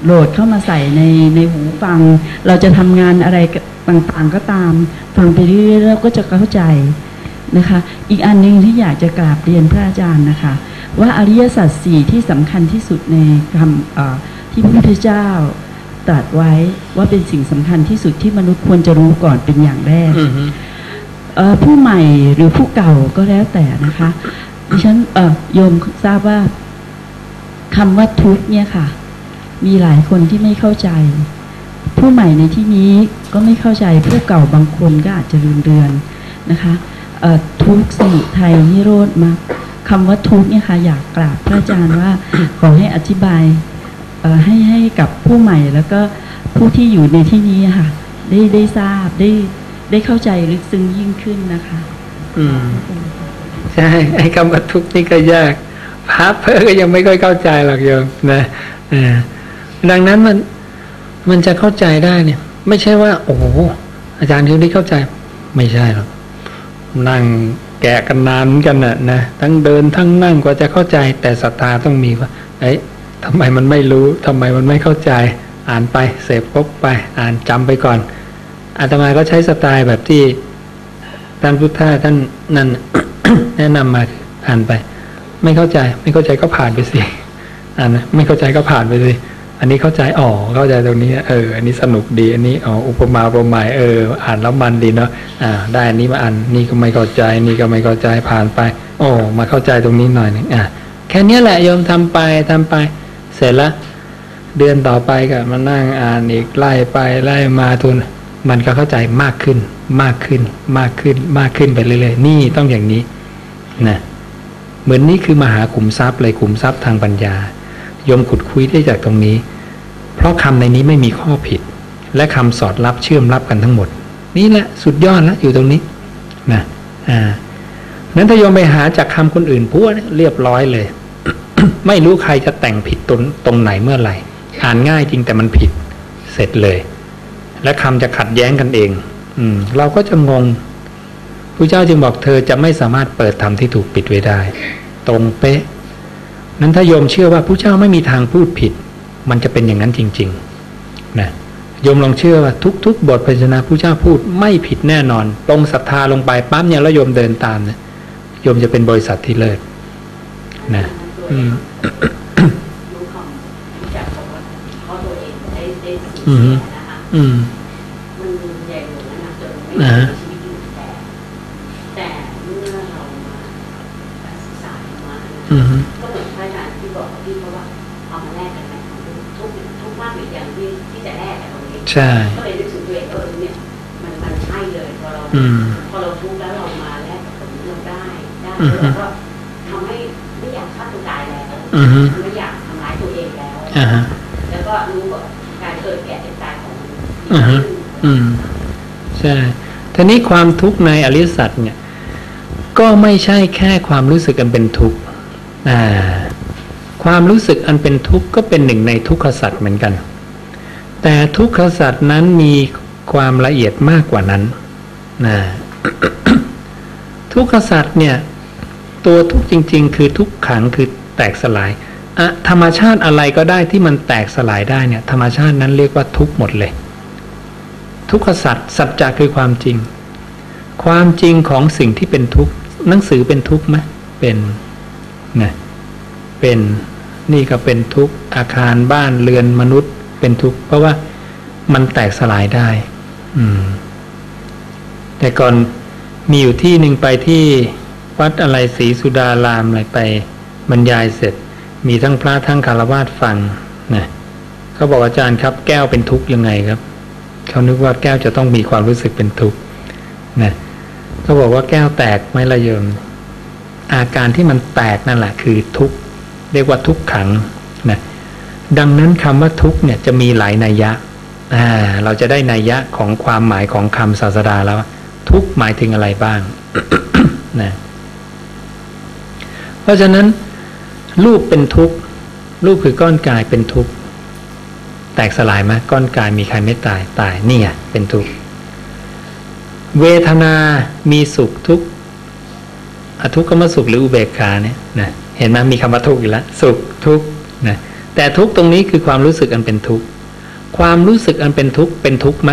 S5: โหลดเข้ามาใส่ในในหูฟัง เราจะทำงานอะไรต่างๆก็ตาม ฟังไปเรื่อยๆแล้วก็จะเข้าใจนะคะ อีกอันหนึ่งที่อยากจะกราบเรียนพระอาจารย์นะคะ ว่าอริยสัจสี่ที่สำคัญที่สุดในคำเอ่อที่พระพุทธเจ้าตรัสไว้ว่าเป็นสิ่งสำคัญที่สุดที่มนุษย์ควรจะรู้ก่อนเป็นอย่างแรก
S2: อือฮึ
S5: เอ่อ ผู้ใหม่หรือผู้เก่าก็แล้วแต่นะคะดิฉันเอ่อโยมทราบว่าคำว่าทุกเนี่ยค่ะ มีหลายคนที่ไม่เข้าใจ ผู้ใหม่ในที่นี้ก็ไม่เข้าใจผู้เก่าบางคนก็อาจจะลืมเรือนนะคะทุกสมุทัยนิโรธมรรคำว่าทุกเนี่ยค่ะอยากกราบพระอาจารย์ว่าขอให้อธิบายให้ให้กับผู้ใหม่แล้วก็ผู้ที่อยู่ในที่นี้ค่ะ ได้ได้ทราบได้ ได้เข้าใจลึกซึ้งยิ่งขึ้นนะคะ
S2: อืมใช่ไอ้คำว่าทุกข์นี่ก็ยากพระเพื่อก็ยังไม่ค่อยเข้าใจหรอกโยมนะเออดังนั้นมันมันจะเข้าใจได้เนี่ย ไม่ใช่ว่า โอ้โหอาจารย์ที่ได้เข้าใจ ไม่ใช่หรอกนั่งแกะกันนานเหมือนกันน่ะนะทั้งเดินทั้งนั่งกว่าจะเข้าใจ แต่ศรัทธาต้องมีว่าเอ้ยทำไมมันไม่รู้ทำไมมันไม่เข้าใจ อ่านไปเสพครบไป อ่านจำไปก่อน อาตมาก็ใช้สไตล์แบบที่ท่านพุทธาท่านนั่นแนะนำมาอ่านไป ไม่เข้าใจ ไม่เข้าใจก็ผ่านไปสิอ่านนะไม่เข้าใจก็ผ่านไปสิอันนี้เข้าใจอ๋อเข้าใจตรงนี้เออ อันนี้สนุกดี อันนี้อ๋ออุปมาอุปไมยเออ อ่านแล้วมันดีเนาะอ่า ได้อันนี้มาอ่านนี่ก็ไม่เข้าใจ นี่ก็ไม่เข้าใจผ่านไปโอ้มาเข้าใจตรงนี้หน่อยหนึงอะแค่นี้แหละโยมทำไปทำไป เสร็จแล้วเดือนต่อไปก็มานั่งอ่านอีกไล่ไปไล่มาทุน มันก็เข้าใจมากขึ้น มากขึ้น มากขึ้น มากขึ้นไปเรื่อยๆ นี่ต้องอย่างนี้นะเหมือนนี่คือมหาขุมทรัพย์เลยขุมทรัพย์ทางปัญญายมขุดคุยได้จากตรงนี้ เพราะคำในนี้ไม่มีข้อผิด และคำสอดรับเชื่อมรับกันทั้งหมด นี่แหละสุดยอดแล้วอยู่ตรงนี้นะอ่านั้นถ้ายมไปหาจากคำคนอื่นพวกนี้เรียบร้อยเลย ไม่รู้ใครจะแต่งผิดตรงตรงไหนเมื่อไหร่ อ่านง่ายจริงแต่มันผิดเสร็จเลย และคำจะขัดแย้งกันเอง อืม เราก็จะงงพระเจ้าจึงบอกเธอจะไม่สามารถเปิดธรรมที่ถูกปิดไว้ได้ ตรงเป๊ะ นั้นถ้าโยมเชื่อว่าพระเจ้าไม่มีทางพูดผิด มันจะเป็นอย่างนั้นจริง ๆ นะโยมลองเชื่อว่าทุก ๆ บทพยัญชนะพระเจ้าพูดไม่ผิดแน่นอน ตรงศรัทธาลงไปปั๊บเนี่ยแล้วโยมเดินตามเนี่ยโยมจะเป็นบริษัทที่เลิศนะอืม
S4: รู้ค อืมมันใหญ่หลวงนะจนไม่มีชีวิตอยู่แต่แต่
S2: เมื่อเรา
S4: มา
S2: ศึก
S4: ษามาก็เหมือนพระอาจารย์ที่บ
S2: อก
S4: พี่
S2: เขา
S4: ว่าเอามาแลกกันไหมทุกทุกมากหรือย่างที่ที่จะแลกกันตรงนี้
S2: ใช่
S4: ก็เลยรู้สึกตัวเองเออเนี่ยมันมันใช่เลยพอเราพอเราทุกแล้วเรามาแลกกับตรเราได้ได้แล้วก็ทำให้ไม่อยากฆ่าตัวตายแล้วไม่อยากทำร้ายตัวเองแล้วแล้วก็รู้ว่า อื
S2: อฮึอืม ใช่ทีนี้ความทุกข์ในอริสัจเนี่ย ก็ไม่ใช่แค่ความรู้สึกอันเป็นทุกข์อ่า ความรู้สึกอันเป็นทุกข์ก็เป็นหนึ่งในทุกขสัจเหมือนกัน แต่ทุกขสัจนั้นมีความละเอียดมากกว่านั้นนะทุกขสัจเนี่ย ตัวทุกข์จริง ๆ คือทุกขังคือแตกสลายอะธรรมชาติอะไรก็ได้ที่มันแตกสลายได้เนี่ย ธรรมชาตินั้นเรียกว่าทุกข์หมดเลย ทุกขสัจสัจจะคือความจริง ความจริงของสิ่งที่เป็นทุกข์หนังสือเป็นทุกข์ไหมเป็นนะเป็นนี่ก็เป็นทุกข์อาคารบ้านเรือนมนุษย์เป็นทุกข์เพราะว่ามันแตกสลายได้ อืม แต่ก่อนมีอยู่ที่หนึ่งไปที่วัดอะไรศรีสุดารามอะไรไปบรรยายเสร็จ มีทั้งพระทั้งคารวาสฟังนะเขาบอกอาจารย์ครับ แก้วเป็นทุกข์ยังไงครับ เขานึกว่าแก้วจะต้องมีความรู้สึกเป็นทุกข์นะเขาบอกว่าแก้วแตกไหม่ละโยม อาการที่มันแตกนั่นแหละคือทุกข์เรียกว่าทุกขังนะดังนั้นคำว่าทุกข์เนี่ยจะมีหลายนัยยะอ่าเราจะได้นัยยะของความหมายของคำศาสดาแล้ว ทุกข์หมายถึงอะไรบ้างนะเพราะฉะนั้นรูปเป็นทุกข์รูปคือก้อนกายเป็นทุกข์ แตกสลายไหมก้อนกายมีใครไม่ตายตายนี่ไงเป็นทุกข์เวทนามีสุขทุกข์อทุกขมสุขหรืออุเบกขาเนี่ยนะเห็นไหมมีคำว่าทุกข์อีกแล้วสุขทุกข์นะแต่ทุกข์ตรงนี้คือความรู้สึกอันเป็นทุกข์ความรู้สึกอันเป็นทุกข์เป็นทุกข์ไหม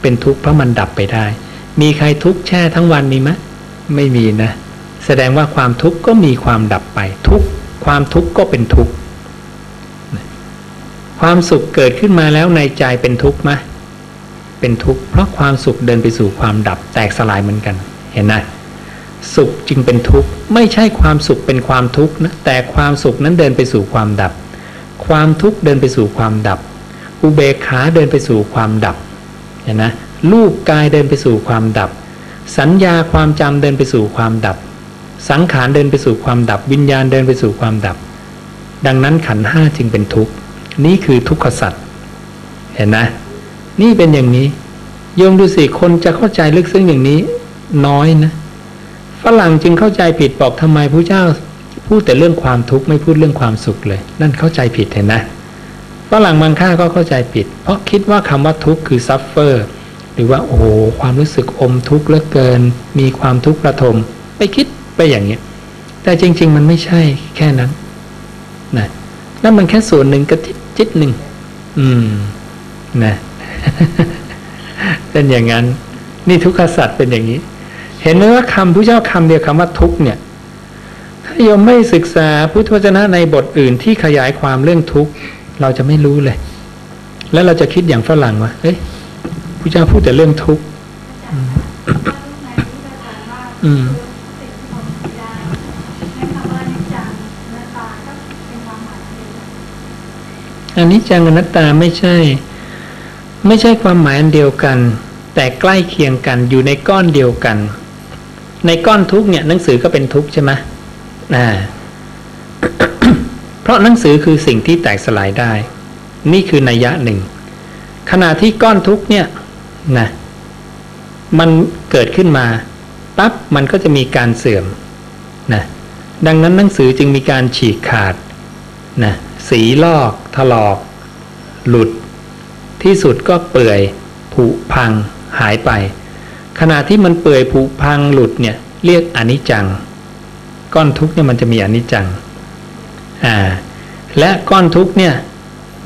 S2: เป็นทุกข์เพราะมันดับไปได้ มีใครทุกข์แช่ทั้งวันมีไหมไม่มีนะ แสดงว่าความทุกข์ก็มีความดับไปทุกข์ความทุกข์ก็เป็นทุกข์ ความสุขเกิดขึ้นมาแล้วในใจเป็นทุกข์ไหมเป็นทุกข์เพราะความสุขเดินไปสู่ความดับแตกสลายเหมือนกัน เห็นไหมสุขจึงเป็นทุกข์ไม่ใช่ความสุขเป็นความทุกข์นะแต่ความสุขนั้นเดินไปสู่ความดับ ความทุกข์เดินไปสู่ความดับ อุเบกขาเดินไปสู่ความดับเห็นไหมรูปกายเดินไปสู่ความดับ สัญญาความจำเดินไปสู่ความดับ สังขารเดินไปสู่ความดับ วิญญาณเดินไปสู่ความดับ ดังนั้นขันห้าจึงเป็นทุกข์ นี่คือทุกขสัตว์เห็นไหมนี่เป็นอย่างนี้โยมดูสิคนจะเข้าใจลึกซึ้งอย่างนี้ น้อยนะฝรั่งจึงเข้าใจผิดบอกทำไมพระเจ้าพูดแต่เรื่องความทุกข์ไม่พูดเรื่องความสุขเลย นั่นเข้าใจผิดเห็นไหมฝรั่งบางค่าก็เข้าใจผิด เพราะคิดว่าคำว่าทุกข์คือ suffer หรือว่าโอ้โหความรู้สึกอมทุกข์เหลือเกิน มีความทุกข์ระทม ไปคิดไปอย่างนี้ยแต่จริง ๆ มันไม่ใช่แค่นั้นนะนั่นมันแค่ส่วนหนึ่งกระจิต จิตหนึ่ง อืม นะ เป็นอย่างนั้น นี่ทุกขสัตว์เป็นอย่างนี้ เห็นไหมว่าคำพระเจ้าคำเดียวคำว่าทุกเนี่ย ถ้าโยมไม่ศึกษาพุทธวจนะในบทอื่นที่ขยายความเรื่องทุกเราจะไม่รู้เลย แล้วเราจะคิดอย่างฝรั่งว่าเอ้ยพระเจ้าพูดแต่เรื่องทุก
S3: อื
S2: ม
S3: สิ่งที่ผมไม่ได้ให้คำว่านิจจังเนื้อตาก็เป็นความหมายเดียวกัน
S2: อันนี้จังอนัตตาไม่ใช่ ไม่ใช่ความหมายอันเดียวกัน แต่ใกล้เคียงกันอยู่ในก้อนเดียวกัน ในก้อนทุกเนี่ยหนังสือก็เป็นทุกใช่ไหมอ่าเพราะหนังสือคือสิ่งที่แตกสลายได้ นี่คือนัยยะหนึ่ง ขณะที่ก้อนทุกเนี่ยนะมันเกิดขึ้นมาปั๊บมันก็จะมีการเสื่อมนะดังนั้นหนังสือจึงมีการฉีกขาดนะ สีลอกถลอก หลุด ที่สุดก็เปื่อยผุพังหายไป ขณะที่มันเปื่อยผุพังหลุดเนี่ยเรียกอนิจจัง ก้อนทุกข์เนี่ยมันจะมีอนิจจังอ่าและก้อนทุกข์เนี่ย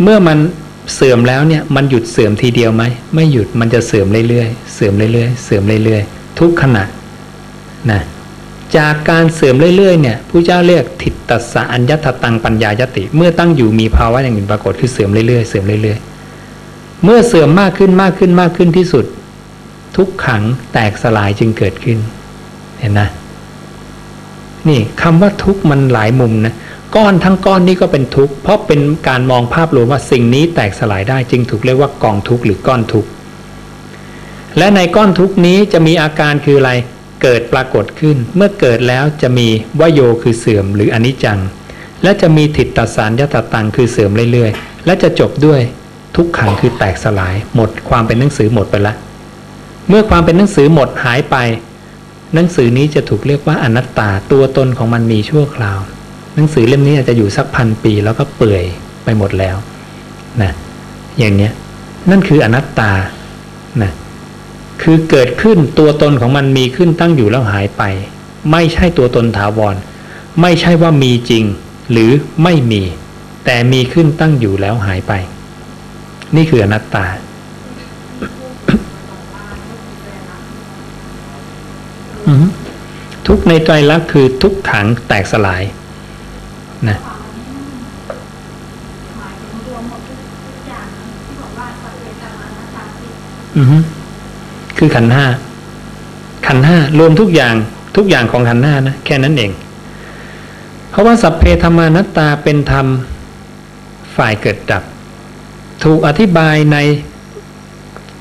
S2: เมื่อมันเสื่อมแล้วเนี่ยมันหยุดเสื่อมทีเดียวไหมไม่หยุดมันจะเสื่อมเรื่อยๆเสื่อมเรื่อยๆเสื่อมเรื่อยๆทุกขณะนะ จากการเสื่อมเรื่อยๆเนี่ยผู้เจ้าเรียกทิฏตัสะอัญญตตังปัญญายติ เมื่อตั้งอยู่มีภาวะอย่างอื่นปรากฏคือเสื่อมเรื่อยๆเสื่อมเรื่อยๆ เมื่อเสื่อมมากขึ้นมากขึ้นมากขึ้นที่สุด ทุกขังแตกสลายจึงเกิดขึ้น เห็นนะนี่คำว่าทุกมันหลายมุมนะก้อนทั้งก้อนนี้ก็เป็นทุกข์เพราะเป็นการมองภาพรวมว่าสิ่งนี้แตกสลายได้จึงถูกเรียกว่ากองทุกข์หรือก้อนทุกข์และในก้อนทุกข์นี้จะมีอาการคืออะไร เกิดปรากฏขึ้น เมื่อเกิดแล้วจะมีวโยคือเสื่อมหรืออนิจจัง และจะมีถิตตสารยตตังคือเสื่อมเรื่อยๆ และจะจบด้วยทุกขังคือแตกสลาย หมดความเป็นหนังสือหมดไปละเมื่อความเป็นหนังสือหมดหายไป หนังสือนี้จะถูกเรียกว่าอนัตตาตัวตนของมันมีชั่วคราว หนังสือเล่มนี้อาจจะอยู่สักพันปีแล้วก็เปื่อยไปหมดแล้วนะอย่างเนี้ยนั่นคืออนัตตานะ คือเกิดขึ้นตัวตนของมันมีขึ้นตั้งอยู่แล้วหายไป ไม่ใช่ตัวตนถาวร ไม่ใช่ว่ามีจริง หรือไม่มี แต่มีขึ้นตั้งอยู่แล้วหายไป นี่คืออนัตตาทุกในใจรักคือทุกขังแตกสลายนะ
S3: อือ
S2: ฮึ คือขันธ์ห้าขันธ์ห้ารวมทุกอย่างทุกอย่างของขันธ์ห้านะแค่นั้นเอง เพราะว่าสัพเพธรรมานัตตาเป็นธรรมฝ่ายเกิดดับ ถูกอธิบายใน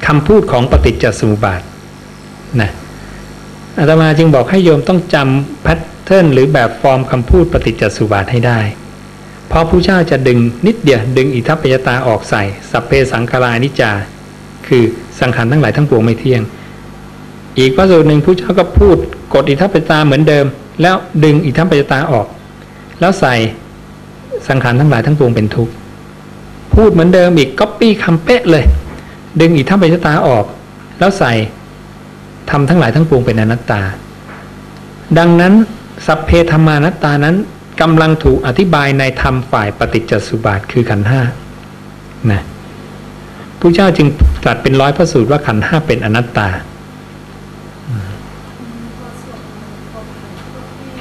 S2: คำพูดของปฏิจจสมุปบาทนะอาตมาจึงบอกให้โยมต้องจำแพทเทิร์นหรือแบบฟอร์มคำพูดปฏิจจสมุปบาทให้ได้เพราะผู้เจ้าจะดึงนิดเดียวดึงอิทัปปยตาออกใส่ สัพเพสังขารานิจจา คือสังขารทั้งหลายทั้งปวงไม่เที่ยง อีกพระสูตรหนึ่งผู้เจ้าก็พูดกดอิทัปปยตาเหมือนเดิม แล้วดึงอิทัปปยตาออก แล้วใส่สังขารทั้งหลายทั้งปวงเป็นทุกข์พูดเหมือนเดิมอีกก๊อปปี้คำเป๊ะเลย ดึงอิทัปปยตาออก แล้วใส่ทำทั้งหลายทั้งปวงเป็นอนัตตา ดังนั้นสัพเพธรรมานัตตานั้นกำลังถูกอธิบายในธรรมฝ่ายปฏิจจสุบาทคือขันธ์ห้านะผู้เจ้าจึง ตรัสเป็นร้อยพระสูตรว่าขันห้าเป็นอนัตตา
S3: ตัวส่วนตัวพวกที่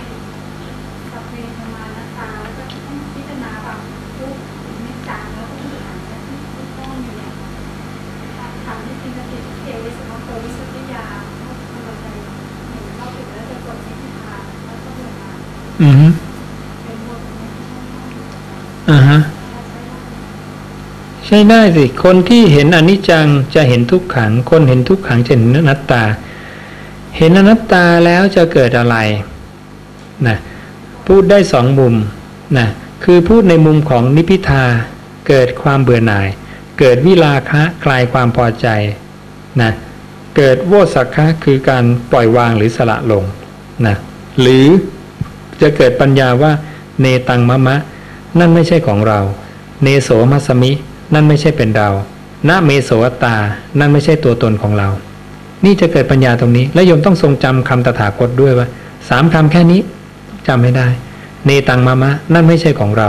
S3: สัพเพธรรมานัตตาแล้วก็ต้องพิจารณาแบบทุกไม่จางแล้วก็ทุกอย่างที่ที่ต้องอยู่เนี่ยทำที่จริงก็ติดเทวิสมาโตวิสุทธิยาเราจะเห็นเข้าถึงแล้วจะกดนิพพานแล้วก็เดินมา
S2: อือฮึ
S3: เป็นบทนี้
S2: อ่าฮะ่ได้สิ คนที่เห็นอนิจจังจะเห็นทุกขัง คนเห็นทุกขังจะเห็นอนัตตา เห็นอนัตตาแล้วจะเกิดอะไรนะพูดได้สองมุมนะคือพูดในมุมของนิพพิทาเกิดความเบื่อหน่าย เกิดวิลาคะคลายความพอใจนะเกิดโวสักคะคือการปล่อยวางหรือสละลงนะหรือจะเกิดปัญญาว่าเนตังมะมะ นั่นไม่ใช่ของเรา เนโสมัสมิ นั่นไม่ใช่เป็นเรานะเมโสวตา นั่นไม่ใช่ตัวตนของเรา นี่จะเกิดปัญญาตรงนี้ และโยมต้องทรงจำคำตถาคตด้วยว่าสามคำแค่นี้จำไม่ได้ เนตังมะมะ นั่นไม่ใช่ของเรา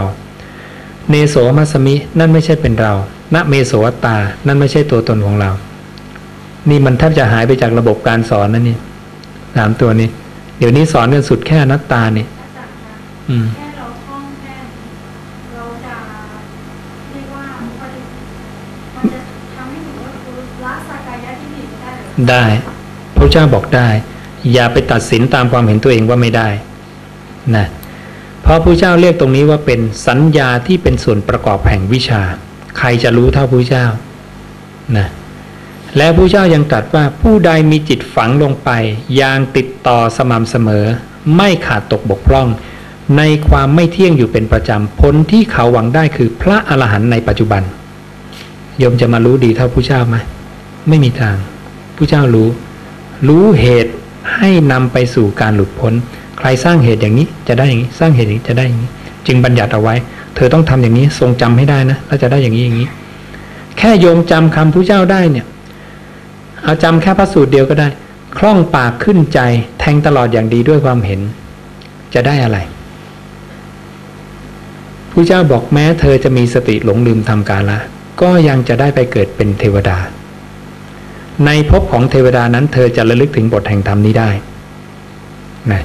S2: เนโสมัสมิ นั่นไม่ใช่เป็นเรานะเมโสวตา นั่นไม่ใช่ตัวตนของเรา นี่มันแทบจะหายไปจากระบบการสอนนั่นนี่สามตัวนี้ เดี๋ยวนี้สอนกันสุดแค่นัตตานี่
S3: ย
S2: อืม
S3: แค่เราท่องแค่นี้เราจะเรียกว่ามันจะมันจะทำให้หนูว่าคือละสักกายะที่ดี ได้
S2: พระเจ้าบอกได้ อย่าไปตัดสินตามความเห็นตัวเองว่าไม่ได้นะเพราะพระเจ้าเรียกตรงนี้ว่าเป็นสัญญาที่เป็นส่วนประกอบแห่งวิชา ใครจะรู้เท่าพระเจ้านะและพระเจ้ายังตรัสว่าผู้ใดมีจิตฝังลงไปอย่างติดต่อสม่ำเสมอ ไม่ขาดตกบกพร่อง ในความไม่เที่ยงอยู่เป็นประจำผลที่เขาหวังได้คือพระอรหันต์ในปัจจุบันโยมจะมารู้ดีเท่าพระเจ้าไหมไม่มีทาง ผู้เจ้ารู้ รู้เหตุให้นำไปสู่การหลุดพ้น ใครสร้างเหตุอย่างนี้จะได้อย่างนี้ สร้างเหตุอย่างนี้จะได้อย่างนี้ จึงบัญญัติเอาไว้ เธอต้องทำอย่างนี้ทรงจำให้ได้นะแล้วจะได้อย่างนี้อย่างนี้ แค่โยมจำคำผู้เจ้าได้เนี่ย เอาจำแค่พระสูตรเดียวก็ได้ คล่องปากขึ้นใจแทงตลอดอย่างดีด้วยความเห็น จะได้อะไรผู้เจ้าบอกแม้เธอจะมีสติหลงลืมทำกาละ ก็ยังจะได้ไปเกิดเป็นเทวดา ในภพของเทวดานั้น เธอจะระลึกถึงบทแห่งธรรมนี้ได้นะ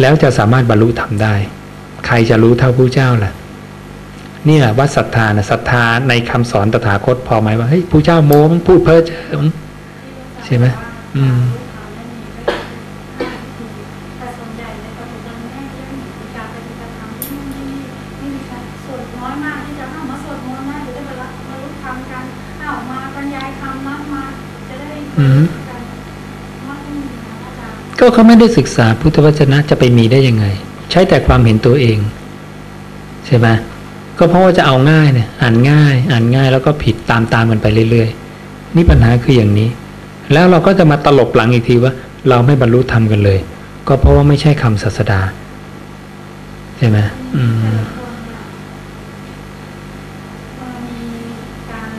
S2: แล้วจะสามารถบรรลุธรรมได้ ใครจะรู้เท่าผู้เจ้าล่ะ เนี่ยว่าศรัทธานะศรัทธาในคำสอนตถาคตพอไหมว่าเฮ้ยผู้เจ้าโม้มันพูดเพ้อเจ้อใช่ไหมอืม
S3: แต่ส่วนใหญ่ในปัจจุบันแม่จะมีการปฏิบัติธรรมที่นู่นที่นี่
S2: อืม
S3: ไม่มีนะอาจารย์
S2: ก็เขาไม่ได้ศึกษาพุทธวจนะจะไปมีได้ยังไง ใช้แต่ความเห็นตัวเอง ใช่ไหมก็เพราะว่าจะเอาง่ายเนี่ยอ่านง่าย อ่านง่ายแล้วก็ผิดตามตามๆกันไปเรื่อยๆ นี่ปัญหาคืออย่างนี้ แล้วเราก็จะมาตลบหลังอีกทีว่า เราไม่บรรลุธรรมกันเลย ก็เพราะว่าไม่ใช่คำศาสดา ใช่ไหมอืม
S3: แต่ละคนเนี่ยมันมีการ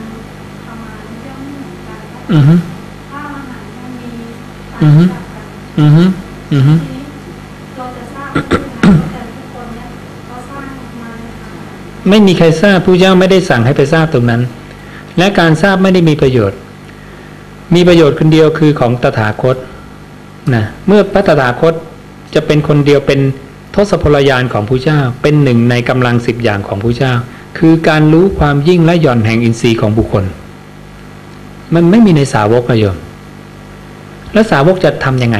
S3: ทำงานที่ไม่เหมือนกัน
S2: อือฮึ
S3: ถ้าอาหารมันมี
S2: อื
S3: ต่า
S2: องฮึ
S3: จากกัน
S2: อือฮึอือฮึ
S3: ทีนี้เราจะทราบได้ยังไงว่าแต่ละคนเนี่ยเขาสร้างมาในทางไหน
S2: ไม่มีใครทราบผู้เจ้าไม่ได้สั่งให้ไปทราบตรงนั้น และการทราบไม่ได้มีประโยชน์ มีประโยชน์คนเดียวคือของตถาคตนะเมื่อพระตถาคตจะเป็นคนเดียวเป็นทศพลยานของผู้เจ้า เป็นหนึ่งในกำลังสิบอย่างของผู้เจ้า คือการรู้ความยิ่งและหย่อนแห่งอินทรีย์ของบุคคล มันไม่มีในสาวกอะโยม แล้วสาวกจะทำยังไง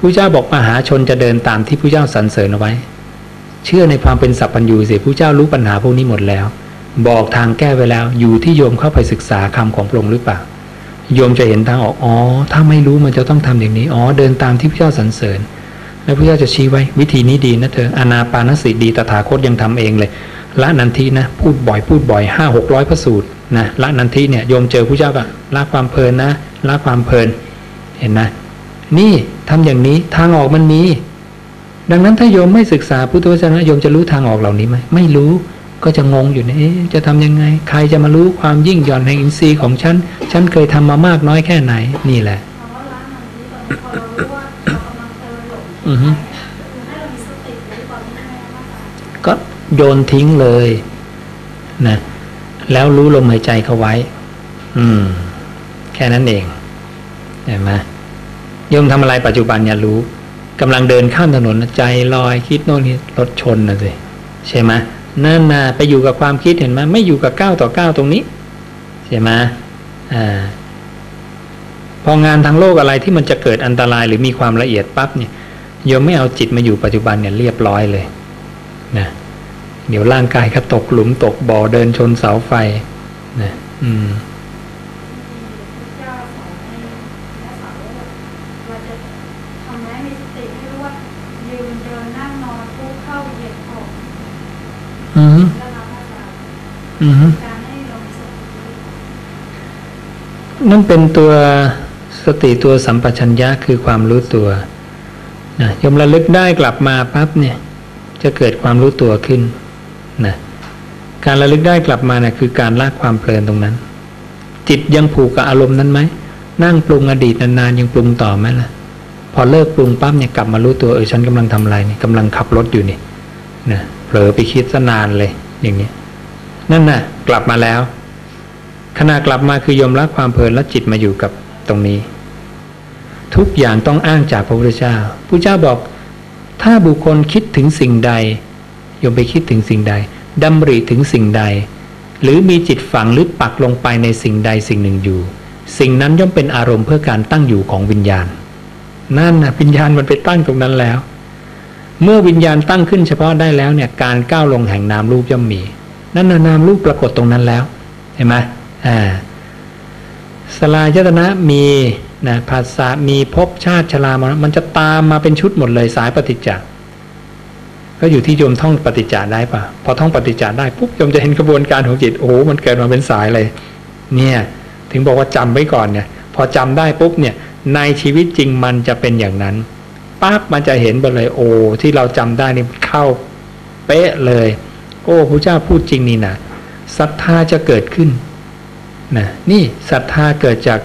S2: ผู้เจ้าบอกมหาชนจะเดินตามที่ผู้เจ้าสรรเสริญเอาไว้ เชื่อในความเป็นสัพพัญญูสิผู้เจ้ารู้ปัญหาพวกนี้หมดแล้ว บอกทางแก้ไว้แล้วอยู่ที่โยมเข้าไปศึกษาคำของพระองค์หรือเปล่าโยมจะเห็นทางออกอ๋อถ้าไม่รู้มันจะต้องทำอย่างนี้อ๋อเดินตามที่พระเจ้าสรรเสริญ แล้วพระเจ้าจะชี้ไว้ วิธีนี้ดีนะเธออนาปานสติดีตถาคตยังทำเองเลยละนันทีนะพูดบ่อยพูดบ่อยห้าหกร้อยพระสูตรนะละนันทีเนี่ยโยมเจอพระเจ้าก็ละความเพลินนะละความเพลินเห็นนะ นี่ทำอย่างนี้ทางออกมันมี ดังนั้นถ้าโยมไม่ศึกษาพุทธวจนะโยมจะรู้ทางออกเหล่านี้ไหมไม่รู้ก็จะงงอยู่นะจะทำยังไง ใครจะมารู้ความยิ่งหย่อนแห่งอินทรีย์ของฉัน ฉันเคยทำมามากน้อยแค่ไหน นี่แหละ
S3: อือ
S2: ฮึก็โยนทิ้งเลยนะแล้วรู้ลมหายใจเขาไว้ อืม แค่นั้นเองเห็นไหม โยมทำอะไรปัจจุบันอย่ารู้กำลังเดินข้ามถนนใจลอยคิดโน่นนี่รถชนนะสิใช่ไหมนั่นนะไปอยู่กับความคิดเห็นไหมไม่อยู่กับก้าวต่อก้าวตรงนี้ใช่ไหมอ่าพองานทางโลกอะไรที่มันจะเกิดอันตรายหรือมีความละเอียดปั๊บเนี่ยโยมไม่เอาจิตมาอยู่ปัจจุบันเนี่ยเรียบร้อยเลยนะเดี๋ยวร่างกายก็ตกหลุมตกบ่อเดินชนเสาไฟนะอืม
S3: พระเจ้าสอนให้และสาวกเราจะทำให้มีสติให้รู้ว่ายืนเดินนั่งนอนพูดเข้าเหยียดออก
S2: อืม
S3: และรับอาจารย์
S2: อืมนั่นเป็นตัวสติตัวสัมปชัญญะคือความรู้ตัวนะยมระลึกได้กลับมาปั๊บเนี่ย จะเกิดความรู้ตัวขึ้นนะการระลึกได้กลับมาเนี่ยคือการละความเพลินตรงนั้น จิตยังผูกกับอารมณ์นั้นไหมนั่งปรุงอดีตนานๆยังปรุงต่อไหมล่ะ พอเลิกปรุงปั๊บเนี่ยกลับมารู้ตัวเออฉันกำลังทำอะไรนี่กำลังขับรถอยู่นี่นะ เผลอไปคิดซะนานเลยอย่างเนี้ยนั่นน่ะ กลับมาแล้ว ขณะกลับมาคือยอมรับความเพลินและจิตมาอยู่กับตรงนี้ ทุกอย่างต้องอ้างจากพระพุทธเจ้าพระเจ้าบอก ถ้าบุคคลคิดถึงสิ่งใดยมไปคิดถึงสิ่งใดดำริถึงสิ่งใด หรือมีจิตฝังหรือปักลงไปในสิ่งใดสิ่งหนึ่งอยู่ สิ่งนั้นย่อมเป็นอารมณ์เพื่อการตั้งอยู่ของวิญญาณ นั่นนะวิญญาณมันไปตั้งตรงนั้นแล้ว เมื่อวิญญาณตั้งขึ้นเฉพาะได้แล้วเนี่ยการก้าวลงแห่งนามรูปย่อมมี นั่นนะนามรูปปรากฏตรงนั้นแล้วเห็นไหมอ่าสลายตนะมีนะภาษามีภพชาติชรามมันจะตามมาเป็นชุดหมดเลยสายปฏิจจ์ก็อยู่ที่โยมท่องปฏิจจ์ได้ปะพอท่องปฏิจจ์ได้ปุ๊บโยมจะเห็นกระบวนการของจิตโอ้โหมันเกิดมาเป็นสายเลย เนี่ย ถึงบอกว่าจำไว้ก่อนเนี่ย พอจำได้ปุ๊บเนี่ยในชีวิตจริงมันจะเป็นอย่างนั้น ปั๊บมันจะเห็นไปเลยโอ้ที่เราจำได้นี่เข้าเป๊ะเลย โอ้พระเจ้าพูดจริงนี่นะศรัทธาจะเกิดขึ้นนะนี่ศรัทธาเกิดจาก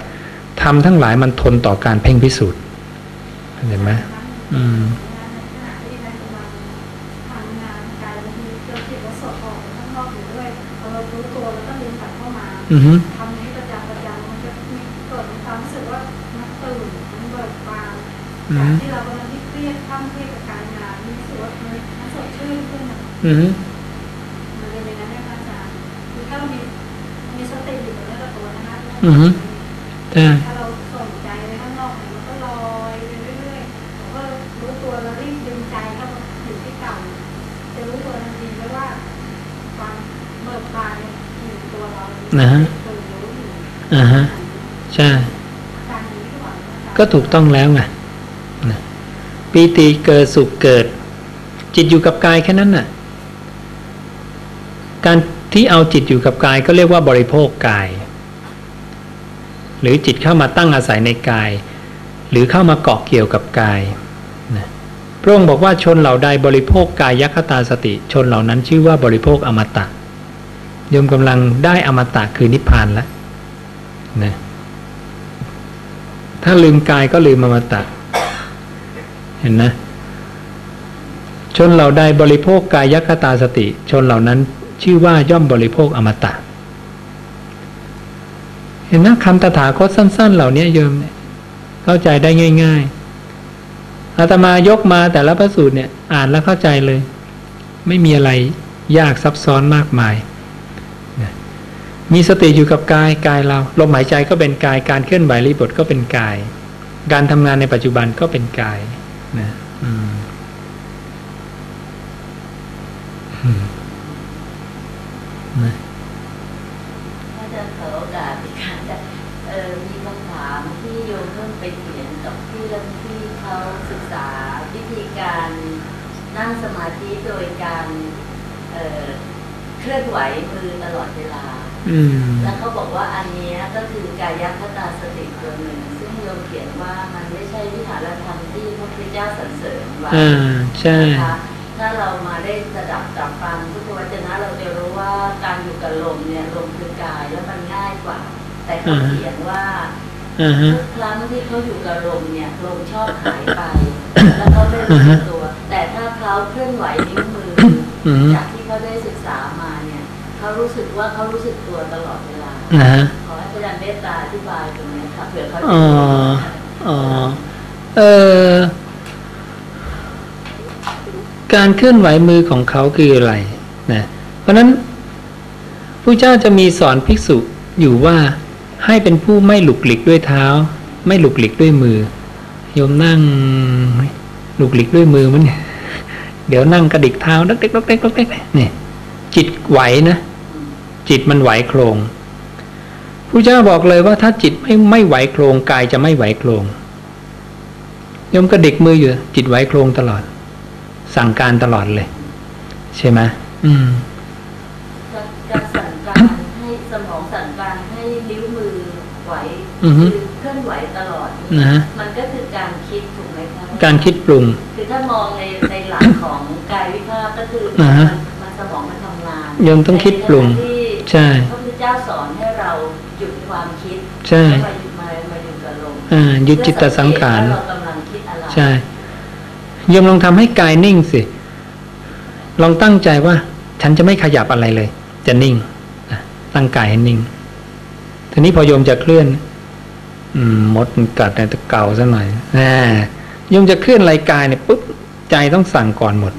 S2: ทำทั้งหลายมันทนต่อการเพ่งพิสูจน์เห็นไหมอืม
S3: งานในขณะที่แม่กำลังทำงานกายบางทีเราจิตเราสดออกข้างนอกอยู่ด้วยพอเรารู้ตัวแล้วก็ดึงกลับเข้ามา
S2: อือฮึ
S3: ทำนี้ประจำประจำมันจะมีเกิดมีความรู้สึกว่ามันตื่นมันเบิกบาน
S2: อื
S3: จาก
S2: ม
S3: ที่เรา อะ
S2: อือฮึ
S3: มันเป็นอย่างนั้นนะคะอาจารย์คือถ้าเรามีมีสติอยู่กับเนื้อกับตัวนะคะ
S2: อือฮึใช่
S3: ถ้าเราส่งใจไปข้างนอกเนี่ยมันก็ลอยไปเรื่อยๆเราก็รู้ตัวเรารีบดึงใจเข้ามาอยู่ที่เก่าจะรู้ตัวทันทีเลยว่าความเบิกบานเนี่ยอยู่ในตัวเรา
S2: นะฮะ
S3: ตื่นรู้อยู่
S2: อ่าฮะ ใช่
S3: การ
S2: ก็ถูกต้องแล้วไงนะปีติเกิดสุขเกิด จิตอยู่กับกายแค่นั้นน่ะ การที่เอาจิตอยู่กับกายก็เรียกว่าบริโภคกาย หรือจิตเข้ามาตั้งอาศัยในกาย หรือเข้ามาเกาะเกี่ยวกับกายนะพระองค์บอกว่าชนเหล่าใดบริโภคกายยัคตาสติ ชนเหล่านั้นชื่อว่าบริโภคอมตะโยมกำลังได้อมตะคือนิพพานแล้วนะถ้าลืมกายก็ลืมอมตะ เห็นนะ ชนเหล่าใดบริโภคกายยัคตาสติ ชนเหล่านั้น ชื่อว่าย่อมบริโภคอมตะ เห็นนะคำตถาคตสั้น ๆ เหล่านี้โยมเนี่ยเข้าใจได้ง่าย ๆอาตมายกมาแต่ละพระสูตรเนี่ย อ่านแล้วเข้าใจเลย ไม่มีอะไรยากซับซ้อนมากมาย มีสติอยู่กับกายกายเราลมหายใจก็เป็นกายการเคลื่อนไหวรีบทก็เป็นกาย การทำงานในปัจจุบันก็เป็นกายนะ อืมอืมนะ
S1: ถ้าจะขอโอกาสอีกครั้งจะเอ่อมีคำถามที่โยมเพิ่งไปเขียนกับพี่เรื่องที่เขาศึกษาวิธีการนั่งสมาธิโดยการเอ่อเค ลื่อนไหวมือตลอดเวลา
S2: อืม
S1: แล้วเขาบอกว่าอันเนี้ยก็คือกายคตาสติตัวหนึ่งซึ่งโยมเขียนว่ามันไม่ใช่วิหารธรรมที่พระพุทธเจ้าสรรเสริญไว้
S2: อ่าใช่
S1: นะคะถ้าเรามาได้สดับจับฟังพุทธวจนะเราจะรู้ว่าการอยู่กับลมเนี่ยลมคือกายแล้วมันง่ายกว่า แต่เขา
S2: อ่าฮะ
S1: เขียนว่า
S2: อ่าฮะ
S1: ทุกครั้งที่เขาอยู่กับลมเนี่ยลมชอบหายไป แล้วเขาไม่รู้สึกตัว แต่ถ้าเขาเคลื่อนไหวนิ้วมือ
S2: อืม
S1: จากที่เขาได้ศึกษามา เนี่ยเขารู้สึกว่าเขารู้สึกตัวตลอดเวลา
S2: นะฮะ
S1: ขอให้อาจารย์เมตตาอธิบายตรงนี้ค่ะเผื่อเขาจะ
S2: อ๋ออ๋อเออการเคลื่อนไหวมือของเขาคืออะไรนะเพราะฉะนั้นผู้เจ้าจะมีสอนภิกษุอยู่ว่าให้เป็นผู้ไม่หลุกหลิกด้วยเท้า ไม่หลุกหลิกด้วยมือโยมนั่งหลุกหลิกด้วยมือมันเนี่ยเดี๋ยวนั่งกระดิกเท้าดักเด็กดักเด็กดักเด็กเนี่ยจิตไหวนะ จิตมันไหวโครงผู้เจ้าบอกเลยว่าถ้าจิตไม่ไม่ไหวโครงกายจะไม่ไหวโครงโยมกระดิกมืออยู่ จิตไหวโครงตลอด สั่งการตลอดเลย ใช่ไหมอืม
S1: การสั่งการให้สมองสั่งการให้นิ้วมือไหว
S2: อือฮึ
S1: คือเคลื่อนไหวตลอด
S2: นะฮะ
S1: มันก็คือการคิดถูกไหมคะ
S2: การคิดปรุง
S1: คือถ้ามองในในหลักของกายวิภาคก็คือ
S2: อ่า
S1: มัน
S2: ฮะ
S1: มันสมองมันทำงาน
S2: ยังต้องคิดปรุง
S1: ในขณะที่
S2: ใช่
S1: พระพุทธเจ้าสอนให้เราหยุดความคิด
S2: ใช่
S1: แล้วมาหยุดมามาหยุดกับลม
S2: อ่าหยุดจิตตสังขาร
S1: เพื่อสัเกตว่าเรากำลังคิดอะไร
S2: ใช่โยมลองทำให้กายนิ่งสิลองตั้งใจว่า ฉันจะไม่ขยับอะไรเลย จะนิ่งนะตั้งกายให้นิ่งทีนี้พอโยมจะเคลื่อน อืมมดมันกัดในตะเก่าซะหน่อยนะโยมจะเคลื่อนรายกายเนี่ยปุ๊บใจต้องสั่งก่อนหมด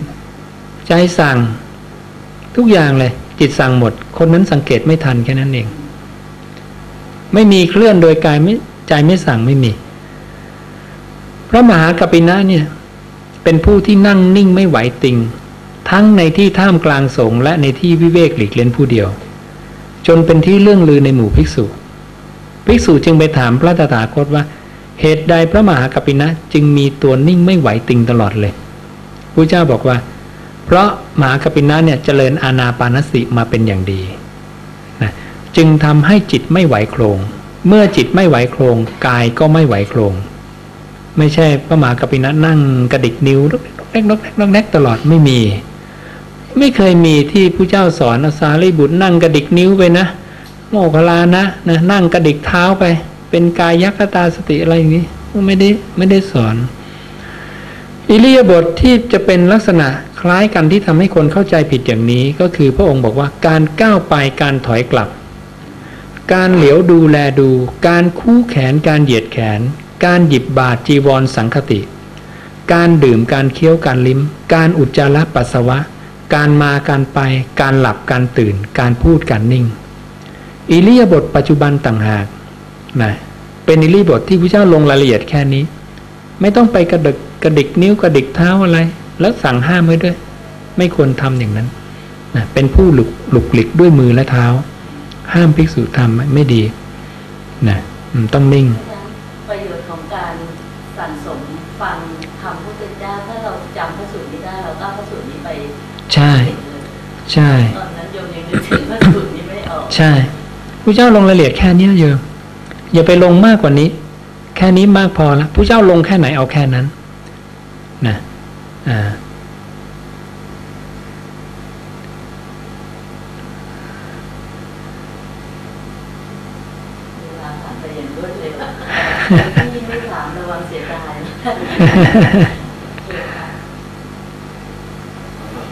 S2: ใจสั่งทุกอย่างเลย จิตสั่งหมด คนนั้นสังเกตไม่ทันแค่นั้นเอง ไม่มีเคลื่อนโดยกายไม่ใจไม่สั่งไม่มี พระมหากัปปินะเนี่ย เป็นผู้ที่นั่งนิ่งไม่ไหวติง ทั้งในที่ท่ามกลางสงฆ์และในที่วิเวกหลีกเล่นผู้เดียว จนเป็นที่เรื่องลือในหมู่ภิกษุ ภิกษุจึงไปถามพระตถาคตว่า เหตุใดพระมหากัปปินะจึงมีตัวนิ่งไม่ไหวติงตลอดเลยพระเจ้าบอกว่า เพราะมหากปปินะเนี่ยเจริญอานาปานสติมาเป็นอย่างดีนะจึงทำให้จิตไม่ไหวโครง เมื่อจิตไม่ไหวโครงกายก็ไม่ไหวโครง ไม่ใช่พระมหากปปินะนั่งกระดิกนิ้วดอกแดกดอกแดกดอกแดกตลอดไม่มี ไม่เคยมีที่ผู้เจ้าสอนอาสารีบุตรนั่งกระดิกนิ้วไปนะโมคคลานะนะนั่งกระดิกเท้าไป เป็นกายยักตาสติอะไรอย่างนี้ไม่ได้ไม่ได้สอน อิริยาบถทที่จะเป็นลักษณะ ล้ายกันที่ทำให้คนเข้าใจผิดอย่างนี้ก็คือพระองค์บอกว่าการก้าวไปการถอยกลับ การเหลียวดูแลดู การคู่แขนการเหยียดแขน การหยิบบาตรจีวรสังคติ การดื่มการเคี้ยวการลิ้ม การอุจจาระปัสสาวะ การมาการไป การหลับการตื่น การพูดการนิ่ง อิริยาบถปัจจุบันต่างหากนะเป็นอิริยาบถที่พระเจ้าลงรายละเอียดแค่นี้ ไม่ต้องไปกระดกกระดิกนิ้วกระดิกเท้าอะไร แล้วสั่งห้ามไว้ด้วย ไม่ควรทำอย่างนั้นนะเป็นผู้หลุกหลุกหลิกด้วยมือและเท้า ห้ามภิกษุทำไม่ไม่ดีนะอืมต้องนิ่ง
S1: ประโยชน์ของของการสั่งสมฟังคำพุทธเจ้าถ้าเราจำพระสูตรนี้ได้เราก็เอาพระสูตรนี้ไป
S2: ใช่
S1: ติดเลย
S2: ใช่
S1: ตอนนั้นโยมยังนึกถึงพระสูตรนี้ไม่ออก
S2: ใช่ผู้เจ้าลงรายละเอียดแค่เนี้ยโยมอย่าไปลงมากกว่านี้ แค่นี้มากพอแล้วผู้เจ้าลงแค่ไหนเอาแค่นั้น
S6: ก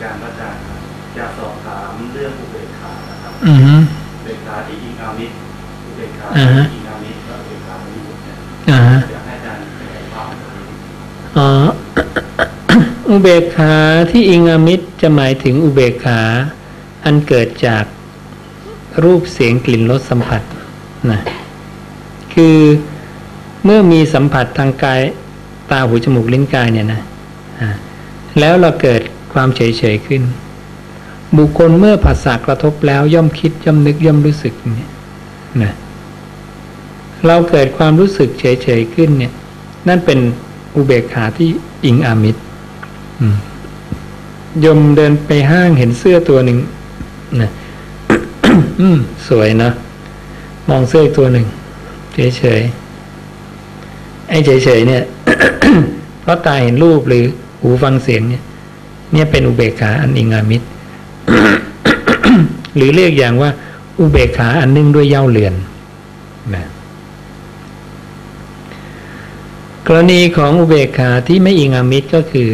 S6: ารพระอาจารย์ครับอยากสอบถามเรื่องอุเบกขานะครับ
S2: อือฮึ
S6: อุเบกขาที่อิงอามิตรอุเบกขา
S2: อ่าฮะ
S6: ที่อิงอามิตรกับอุเบกขาที่บุตรเนี่ย
S2: อ่าฮะ
S6: อยากให้อาจารย์ขยายความตรงนี้
S2: อ๋อ อุเบกขาที่อิงอมิตรจะหมายถึงอุเบกขา อันเกิดจากรูปเสียงกลิ่นรสสัมผัสนะคือเมื่อมีสัมผัสทางกายตาหูจมูกลิ้นกายเนี่ยนะแล้วเราเกิดความเฉยเฉยขึ้น บุคคลเมื่อผัสสะกระทบแล้วย่อมคิดย่อมนึกย่อมรู้สึกเนี่ยนะเราเกิดความรู้สึกเฉยเฉยขึ้นเนี่ย นั่นเป็นอุเบกขาที่อิงอามิตร ยมเดินไปห้างเห็นเสื้อตัวหนึ่งนะสวยนะ มองเสื้ออีกตัวหนึ่งเฉยๆไอ้เฉยๆเนี่ยเพราะตาเห็นรูปหรือหูฟังเสียงเนี่ย เนี่ยเป็นอุเบกขาอันอิงามิตรหรือเรียกอย่างว่า อุเบกขาอันนึ่งด้วยเย้าเรือนนะกรณีของอุเบกขาที่ไม่อิงามิตรก็คือ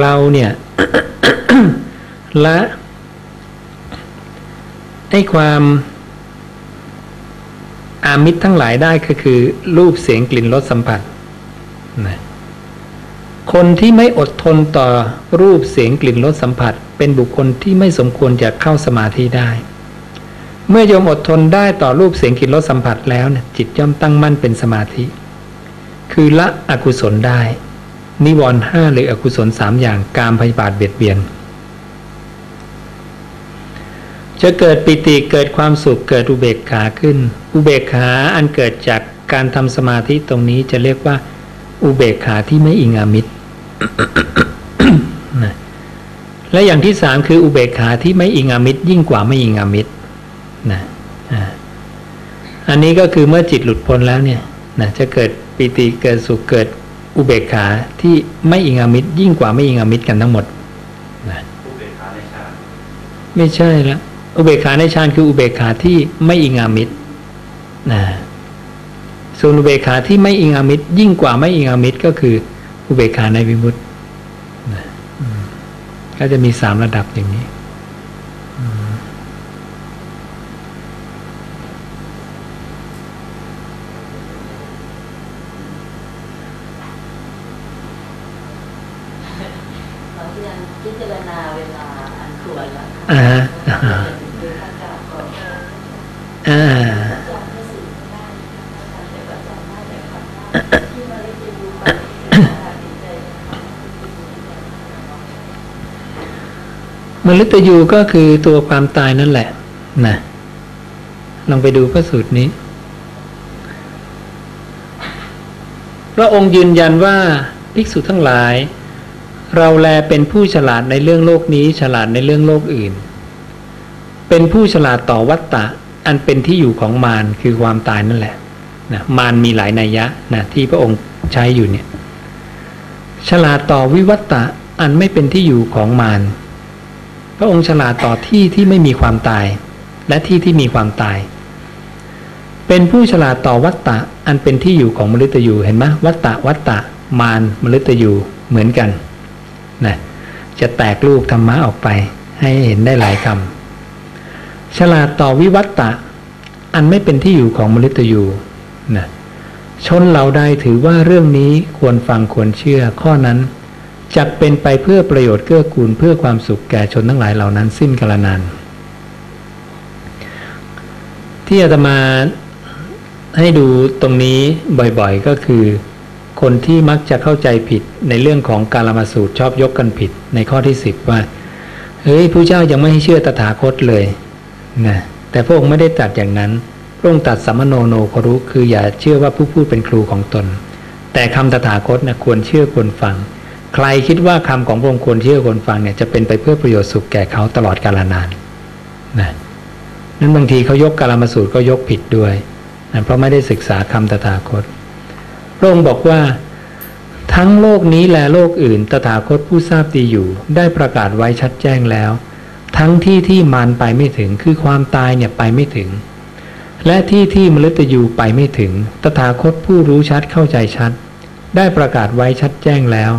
S2: เราเนี่ยละให้ความอามิตรทั้งหลายได้ก็คือ รูปเสียงกลิ่นรสสัมผัสนะคนที่ไม่อดทนต่อรูปเสียงกลิ่นรสสัมผัส เป็นบุคคลที่ไม่สมควรจะเข้าสมาธิได้ เมื่อโยมอดทนได้ต่อรูปเสียงกลิ่นรสสัมผัสแล้วเนี่ยจิตย่อมตั้งมั่นเป็นสมาธิ คือละอกุศลได้ นิวรณ์ห้าหรืออกุศลสามอย่างกามพยาบาทเบียดเบียน จะเกิดปิติเกิดความสุขเกิดอุเบกขาขึ้น อุเบกขาอันเกิดจากการทำสมาธิตรงนี้จะเรียกว่า อุเบกขาที่ไม่อิงอามิตรและอย่างที่สามคืออุเบกขาที่ไม่อิงอามิตรยิ่งกว่าไม่อิงอามิตรนะอันนี้ก็คือเมื่อจิตหลุดพ้นแล้วเนี่ยนะจะเกิดปิติเกิดสุขเกิด อุเบกขาที่ไม่อิงอามิตรยิ่งกว่าไม่อิงอามิตรกันทั้งหมดนะ
S6: อุเบกขาในฌาน
S2: ไม่ใช่ละอุเบกขาในฌานคืออุเบกขาที่ไม่อิงอามิตรนะส่วนอุเบกขาที่ไม่อิงอามิตรยิ่งกว่าไม่อิงอามิตรก็คืออุเบกขาในวิมุตตินะก็จะมีสามระดับอย่างนี้
S1: เราพยายามพิจารณาเวลาอันควรแล้ว
S2: อ่าฮะอ่าฮะ
S1: ดูข้างกาวก่อน
S2: อ่า
S1: จำไม่สื่อไม่ได้นะคะแต่ว่าจำได้แต่คำว่าที่มาเรียกจะดูความรู้สึกดีใจนะคะ
S2: มตยูก็คือตัวความตายนั่นแหละนะลองไปดูพระสูตรนี้พระองค์ยืนยันว่าภิกษุทั้งหลาย เราแลเป็นผู้ฉลาดในเรื่องโลกนี้ฉลาดในเรื่องโลกอื่น เป็นผู้ฉลาดต่อวัตตะ อันเป็นที่อยู่ของมารคือความตายนั่นแหละนะมารมีหลายนัยยะนะที่พระองค์ใช้อยู่เนี่ย ฉลาดต่อวิวัตตะอันไม่เป็นที่อยู่ของมาร พระองค์ฉลาดต่อที่ที่ไม่มีความตาย และที่ที่มีความตาย เป็นผู้ฉลาดต่อวัตตะ อันเป็นที่อยู่ของมฤตยูเห็นไหมวัตตะวัตตะมารมฤตยูเหมือนกันนะจะแตกลูกธรรมะออกไป ให้เห็นได้หลายคำฉลาดต่อวิวัตตะ อันไม่เป็นที่อยู่ของมฤตยูนะชนเหล่าใดถือว่าเรื่องนี้ควรฟังควรเชื่อข้อนั้น จะเป็นไปเพื่อประโยชน์เกื้อกูลเพื่อความสุขแก่ชนทั้งหลายเหล่านั้น สิ้นกาลนาน ที่อาตมาให้ดูตรงนี้บ่อยๆ ก็คือ คนที่มักจะเข้าใจผิดในเรื่องของการมาสูตรชอบยกกันผิดในข้อที่สิบว่าเฮ้ยผู้เจ้ายังไม่ให้เชื่อตถาคตเลยนะแต่พระองค์ไม่ได้ตรัสอย่างนั้นพระองค์ตรัสสัมโนโนครุคืออย่าเชื่อว่าผู้พูดเป็นครูของตน แต่คำตถาคตนี่ยควรเชื่อควรฟัง ใครคิดว่าคำของพระองค์ควรเชื่อควรฟังเนี่ยจะเป็นไปเพื่อประโยชน์สุขแก่เขาตลอดกาลนานนะนั้นบางทีเขายกกาลามสูตรก็ยกผิดด้วยนะเพราะไม่ได้ศึกษาคำตถาคต พระองค์บอกว่าทั้งโลกนี้และโลกอื่น ตถาคตผู้ทราบดีอยู่ ได้ประกาศไว้ชัดแจ้งแล้ว ทั้งที่ที่มารไปไม่ถึงคือความตายเนี่ยไปไม่ถึง และที่ที่มฤตยูไปไม่ถึง ตถาคตผู้รู้ชัดเข้าใจชัด ได้ประกาศไว้ชัดแจ้งแล้ว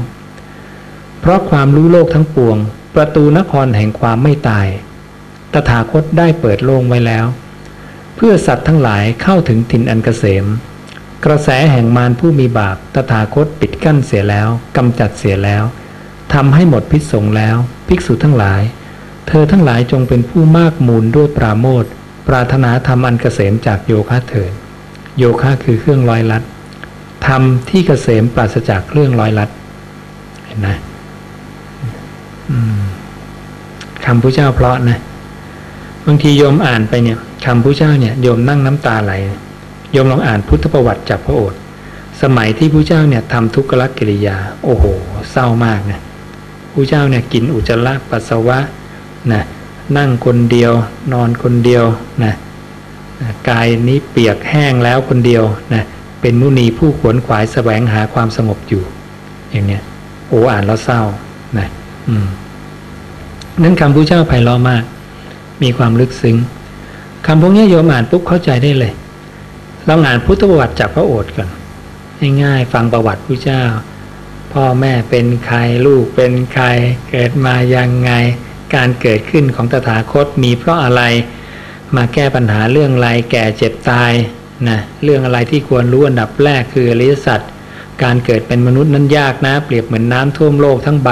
S2: เพราะความรู้โลกทั้งปวง ประตูนครแห่งความไม่ตาย ตถาคตได้เปิดโล่งไว้แล้ว เพื่อสัตว์ทั้งหลายเข้าถึงถิ่นอันเกษม กระแสแห่งมารผู้มีบาปตถาคตปิดกั้นเสียแล้วกำจัดเสียแล้วทำให้หมดพิษสงแล้ว ภิกษุทั้งหลาย เธอทั้งหลายจงเป็นผู้มากมูลด้วยปราโมทปรารถนาธรรมอันเกษมจากโยคะเถิดโยคะคือเครื่องร้อยลัดธรรมที่เกษมปราศจากเครื่องร้อยลัดเห็นไหม คำพระเจ้าเพราะนะบางทีโยมอ่านไปเนี่ยคำพระเจ้าเนี่ยโยมนั่งน้ำตาไหลโยมลองอ่านพุทธประวัติจากพระโอษฐ์สมัยที่พระเจ้าเนี่ยทำทุกขลักกิริยา โอ้โห เศร้ามากนะพระเจ้าเนี่ยกินอุจจาระปัสสาวะนะนั่งคนเดียวนอนคนเดียวนะนะกายนี้เปียกแห้งแล้วคนเดียวนะเป็นมุนีผู้ขวนขวายแสวงหาความสงบอยู่ อย่างเนี้ยโอ้อ่านแล้วเศร้านะ นั้นคำพระเจ้าไพเราะมาก มีความลึกซึ้งคำพวกนี้โยมอ่านปุ๊บเข้าใจได้เลยลองอ่านพุทธประวัติจากพระโอษฐ์ก่อนง่ายๆฟังประวัติพระเจ้า พ่อแม่เป็นใครลูกเป็นใคร เกิดมายังไง การเกิดขึ้นของตถาคตมีเพราะอะไรมาแก้ปัญหาเรื่องอะไรแก่เจ็บตายนะเรื่องอะไรที่ควรรู้อันดับแรกคืออริยสัจการเกิดเป็นมนุษย์นั้นยากนะ เปรียบเหมือนน้ำท่วมโลกทั้งใบ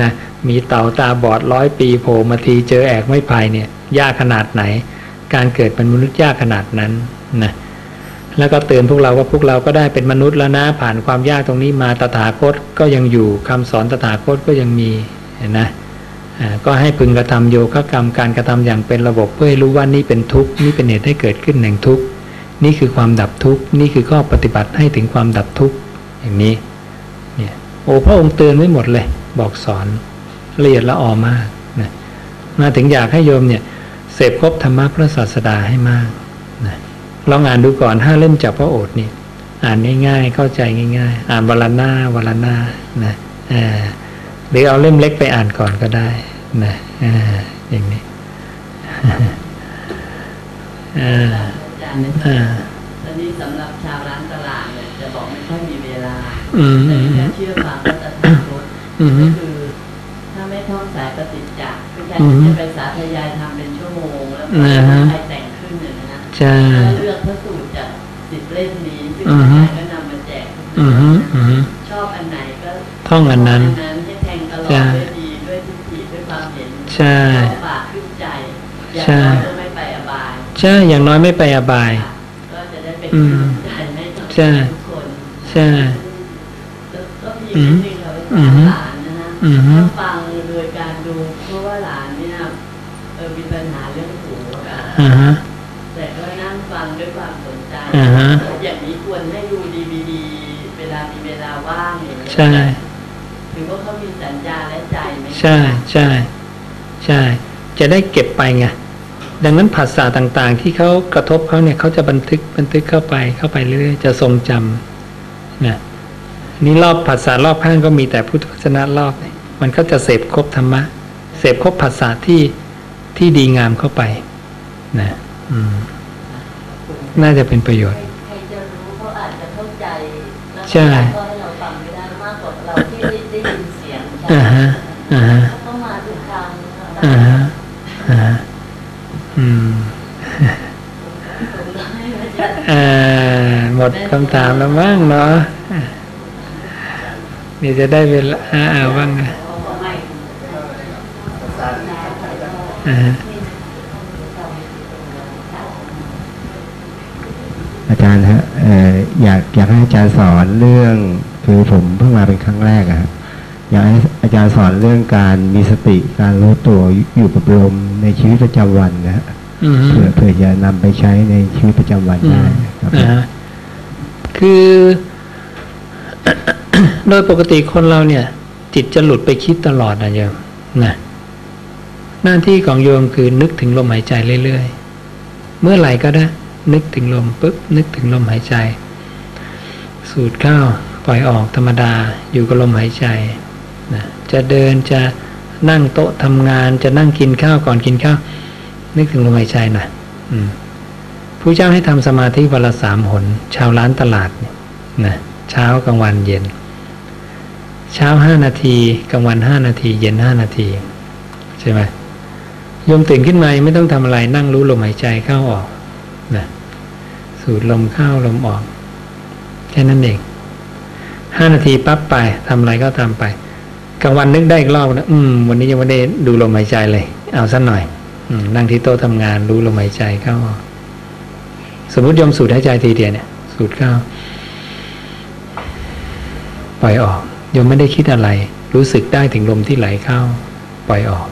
S2: นะมีเต่าตาบอดร้อยปีโผล่มาทีเจอแอกไม่ไผ่เนี่ยยากขนาดไหน การเกิดเป็นมนุษย์ยากขนาดนั้นนะแล้วก็เตือนพวกเราว่าพวกเราก็ได้เป็นมนุษย์แล้วนะผ่านความยากตรงนี้มาตถาคตก็ยังอยู่คำสอนตถาคตก็ยังมีเห็นนะก็ให้พึงกระทำโยคะกรรมการกระทำอย่างเป็นระบบเพื่อให้รู้ว่านี่เป็นทุกข์นี่เป็นเหตุให้เกิดขึ้นแห่งทุกข์นี่คือความดับทุกข์นี่คือข้อปฏิบัติให้ถึงความดับทุกข์อย่างนี้เนี่ยโอ้พระองค์เตือนไว้หมดเลย บอกสอนละเอียดละออมากนะมาถึงอยากให้โยมเนี่ยเสพครบธรรมะพระศาสดาให้มากนะลองอ่านดูก่อนห้าเล่มจากพระโอษฐ์นี่อ่านง่ายๆ เข้าใจง่าย ๆ อ่านวันละหน้าวันละหน้านะเออหรือเอาเล่มเล็กไปอ่านก่อนก็ได้นะเอออย่างนี้เออ
S1: อาจารย์นะ
S2: เออ
S1: ตอนนี้สำหรับชาวร้านตลาดเนี่ยจะบอกไม่ค่อยมีเวลา
S2: อืม
S1: แต่
S2: อืม
S1: แค่เชื่อฟังก็จะทำรถ
S2: อืม
S1: ก็คือถ้าไม่ท่องสายปฏิจจ์คือแค่
S2: อืม
S1: จะไปสาธยายทำเป็นชั่วโมงแล้ว
S2: อ่าฮะ
S1: ใครแต่งขึ้นเนี่ยนะ
S2: ใช่
S1: ถ้าเลือกพระสูตรจากสิบเล่มนี้ซึ่ง
S2: อือ
S1: อา
S2: ฮึ
S1: จารย์ก็นำมาแจกทุก
S2: อื
S1: เดื
S2: ม
S1: อน
S2: อืมอืม
S1: ชอบอันไหนก็
S2: ท่องอันนั้น
S1: ให้แทงตลอด
S2: ใช่
S1: ด้วยดีด้วยทิฏฐิด้วยความเห็น
S2: ใช่
S1: เข้าปากขึ้นใจอย่าง
S2: ใช่
S1: น้อยก็ไม่ไปอบาย
S2: ใช่อย่างน้อยไม่ไปอบาย
S1: ก็จะได้เป็น
S2: อืม
S1: กำลังใจให้กับ
S2: ใช่
S1: ทุกคน
S2: ใช่
S1: แล้วก็มีนิดนึงเราไป
S2: อื
S1: ถาม
S2: ม
S1: หลานนะฮะ
S2: อืม
S1: ถ้าฟังโดยการดูเพราะว่าหลานเนี่ยเออมีปัญหาเรื่องหูอะ
S2: อ่าฮะ
S1: แต่ก็นั่งฟังด้วยความสนใจ
S2: อ่าฮะ
S1: อย่างนี้ควรให้ดูดีวีดีเวลามีเวลาว่างอย่างนี้ย
S2: ใช่
S1: ถือว่าเขามีสัญญาและใจไหม
S2: ใช่ใช่ใช่ จะได้เก็บไปไงดังนั้นภาษาต่างๆ ที่เขากระทบเขาเนี่ยเขาจะบันทึกบันทึกเข้าไปเข้าไปเรื่อยๆจะทรงจำนะ นี่รอบภาษารอบข้างก็มีแต่พุทธวจนะรอบเนี่ยมันก็จะเสพครบธรรมะ เสพครบภาษาที่ที่ดีงามเข้าไปนะอืมน่าจะเป็นประโยชน์
S1: ใครจะรู้เขาอาจจะเข้าใจแล้ว
S2: ใช่
S1: ก็ให้เราฟังไม่ได้มากกว่าเราที่ได้ได้ยินเสียง
S2: อ่าฮะอ่าฮะ
S1: เขามาทุกครั้ง
S2: อ่าฮะอ่าฮะอืมอ่าหมดคำถามแล้วมั้งเนาะ อะเดี๋ยวจะได้เวลาอ่าอ่าว่างนะอ่าฮะ
S7: อาจารย์ฮะเอ่ออยากอยากให้อาจารย์สอนเรื่องคือผมเพิ่งมาเป็นครั้งแรกอะฮะอยากให้อาจารย์สอนเรื่องการมีสติการรู้ตัวอยู่กับลมในชีวิตประจำวันนะฮะ
S2: อืม
S7: เพื่อเพื่อจะนำไปใช้ในชีวิตประจำวัน
S2: อื
S7: ได้
S2: ม
S7: ครับ
S2: อ่าฮะคือ โดยปกติคนเราเนี่ย จิตจะหลุดไปคิดตลอดนะโยมนะหน้าที่ของโยมคือนึกถึงลมหายใจเรื่อยๆ เมื่อไหร่ก็ได้ นึกถึงลมปุ๊บนึกถึงลมหายใจ สูดเข้าปล่อยออกธรรมดาอยู่กับลมหายใจนะจะเดินจะนั่งโต๊ะทำงานจะนั่งกินข้าวก่อนกินข้าว นึกถึงลมหายใจหนะอืมผู้เจ้าให้ทำสมาธิวันละสามหนชาวร้านตลาดนะเช้ากลางวันเย็น เช้าห้านาทีกลางวันห้านาที เย็นห้านาทีใช่ไหมโยมตื่นขึ้นมาไม่ต้องทำอะไรนั่งรู้ลมหายใจเข้าออกนะสูดลมเข้าลมออก แค่นั้นเองห้านาทีปั๊บไปทำอะไรก็ทำไปกลางวันนึกได้อีกรอบนะอืม วันนี้ยังไม่ได้ดูลมหายใจเลย เอาสักหน่อยอนั่งที่โต๊ะทำงานรู้ลมหายใจเข้าออกสมมติยมสูดหายใจทีเดียวเนี่ย สูดเข้าปล่อยออก โยมไม่ได้คิดอะไร รู้สึกได้ถึงลมที่ไหลเข้า ปล่อยออก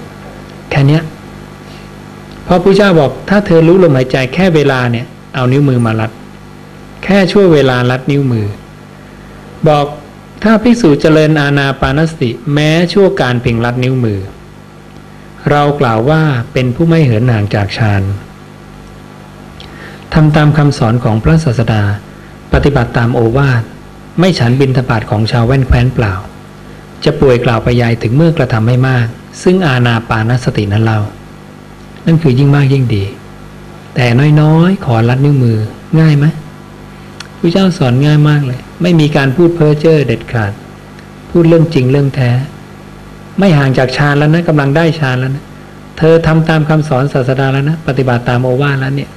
S2: แค่เนี้ยพระพระเจ้าบอกถ้าเธอรู้ลมหายใจแค่เวลาเนี่ย เอานิ้วมือมารัด แค่ช่วยเวลารัดนิ้วมือ บอกถ้าภิกษุเจริญอาณาปานสติ แม้ชั่วการเพียงรัดนิ้วมือ เรากล่าวว่าเป็นผู้ไม่เหินห่างจากฌานทำตามคำสอนของพระศาสดา ปฏิบัติตามโอวาท ไม่ฉันบินทบาทของชาวแว่นแคว้นเปล่า จะป่วยกล่าวไปยายถึงเมื่อกระทำให้มาก ซึ่งอาณาปานสตินั้นเรา นั่นคือยิ่งมากยิ่งดี แต่น้อยๆ ขอรัดนิ้วมือง่ายไหมพระเจ้าสอนง่ายมากเลย ไม่มีการพูดเพ้อเจ้อเด็ดขาด พูดเรื่องจริงเรื่องแท้ ไม่ห่างจากฌานแล้วนะกำลังได้ฌานแล้วนะเธอทำตามคำสอนศาสดาแล้วนะ ปฏิบัติตามโอวาทแล้วเนี่ย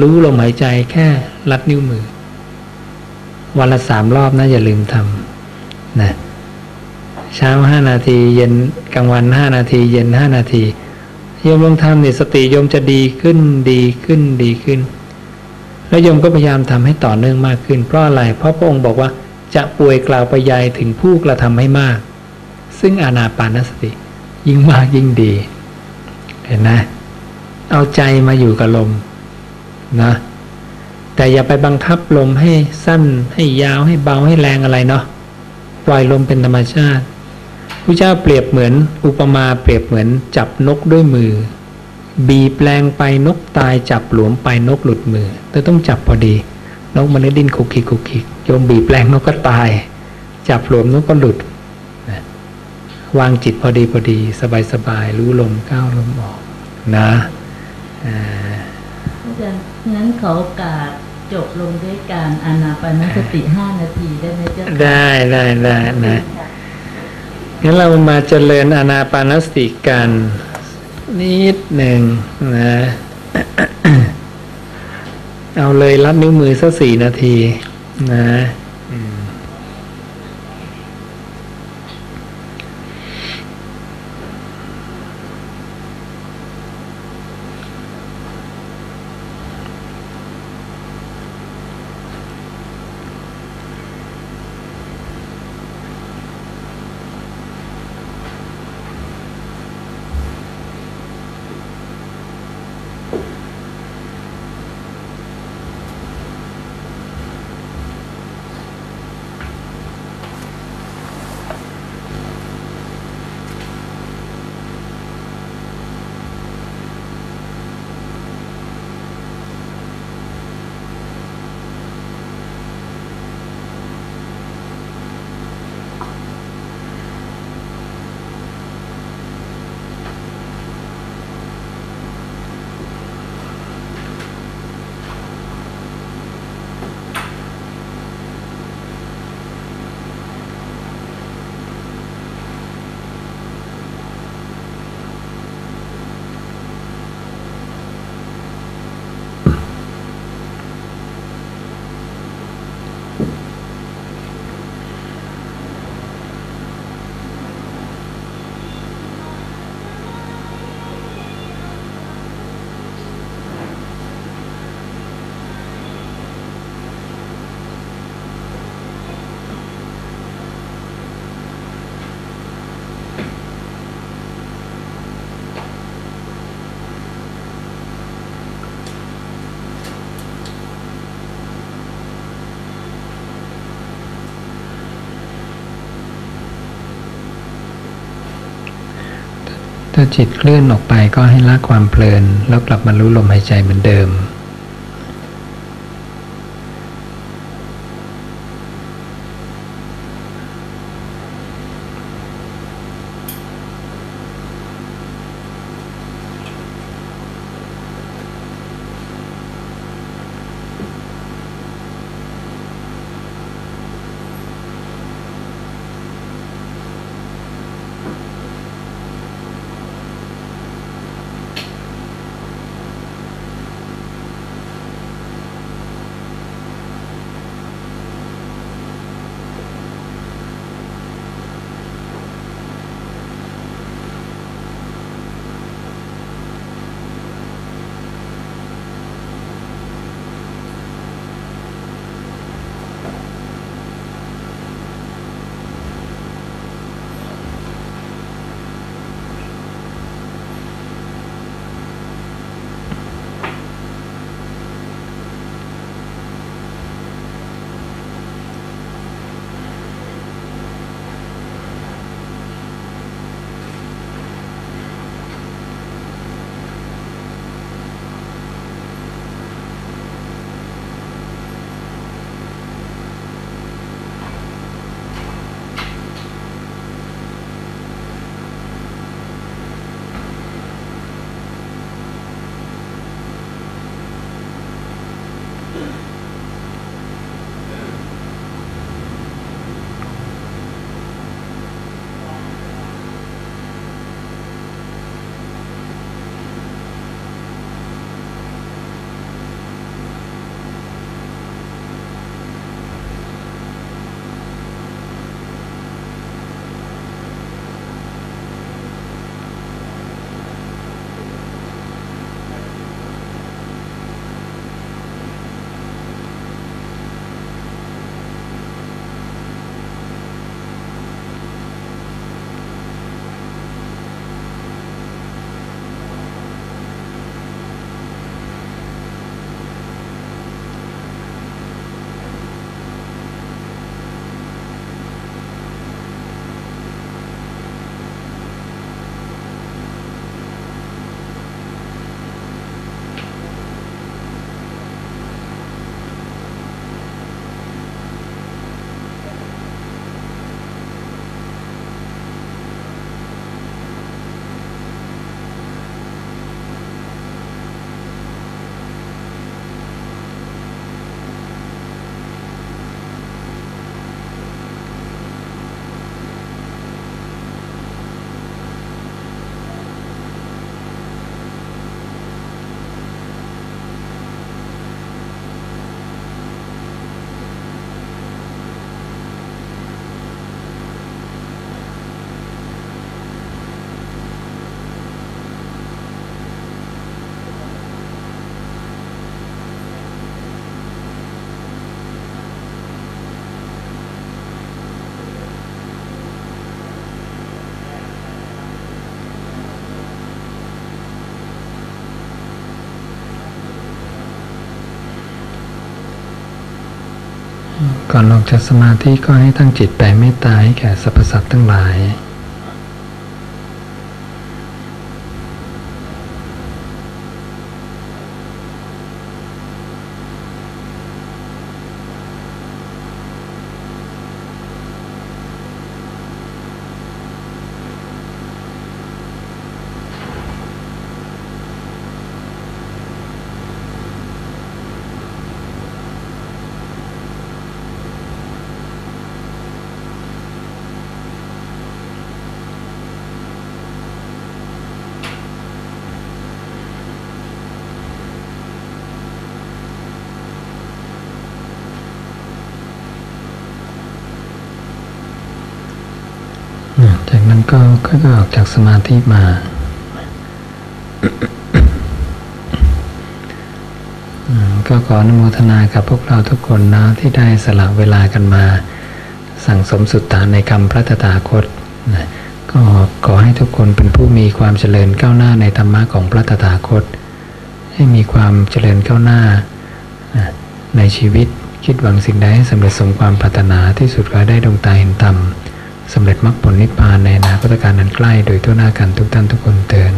S2: รู้ลมหายใจแค่รัดนิ้วมือ วันละสามรอบนะอย่าลืมทำนะเช้าห้านาที เย็นกลางวันห้านาที เย็นห้านาทีโยมลองทำเนี่ยสติโยมจะดีขึ้นดีขึ้นดีขึ้น แล้วโยมก็พยายามทำให้ต่อเนื่องมากขึ้น เพราะอะไร เพราะพระองค์บอกว่าจะป่วยกล่าวไปยายถึงผู้กระทำให้มาก ซึ่งอานาปานสติ ยิ่งมากยิ่งดี เห็นนะ เอาใจมาอยู่กับลมนะ แต่อย่าไปบังคับลมให้สั้นให้ยาวให้เบาให้แรงอะไรเนาะปล่อยลมเป็นธรรมชาติพระเจ้าเปรียบเหมือนอุปมาเปรียบเหมือนจับนกด้วยมือ บีบแรงไปนกตายจับหลวมไปนกหลุดมือเธอต้องจับพอดี นกมันได้ดิ้นคุกคิกคุกคิกโยมบีบแรงนกก็ตาย จับหลวมนกก็หลุดวางจิตพอดีพอดี สบายสบายรู้ลมเข้าวลมออกนะอา
S1: จารย์งั้นขอโอกาส จบลงด้วยการอานาปานสติห้านาทีได้ไหมเจ้า
S2: ได้ได้ได้นะงั้นเรามาเจริญอานาปานสติกัน นิดหนึ่งนะเอาเลยรับนิ้วมือสักสี่นาทีนะ เคลื่อนออกไปก็ให้ละความเพลิน แล้วกลับมารู้ลมหายใจเหมือนเดิม ก่อนออกจากสมาธิก็ให้ตั้งจิตแผ่เมตตาให้แก่สรรพสัตว์ทั้งหลาย จากสมาธิมา ก็ขออนุโมทนากับพวกเราทุกคนนะที่ได้สละเวลากันมา สั่งสมสุตตานในคำพระตถาคตนะก็ขอให้ทุกคนเป็นผู้มีความเจริญก้าวหน้าในธรรมะของพระตถาคต ให้มีความเจริญก้าวหน้านะในชีวิตคิดหวังสิ่งใดให้สำเร็จสมความปรารถนาที่สุดก็ได้ดวงตาเห็นธรรม สำเร็จมรรคผลนิพพานในอนาคตการนั้นใกล้ โดยทั่วหน้ากันทุกท่านทุกคนเตือน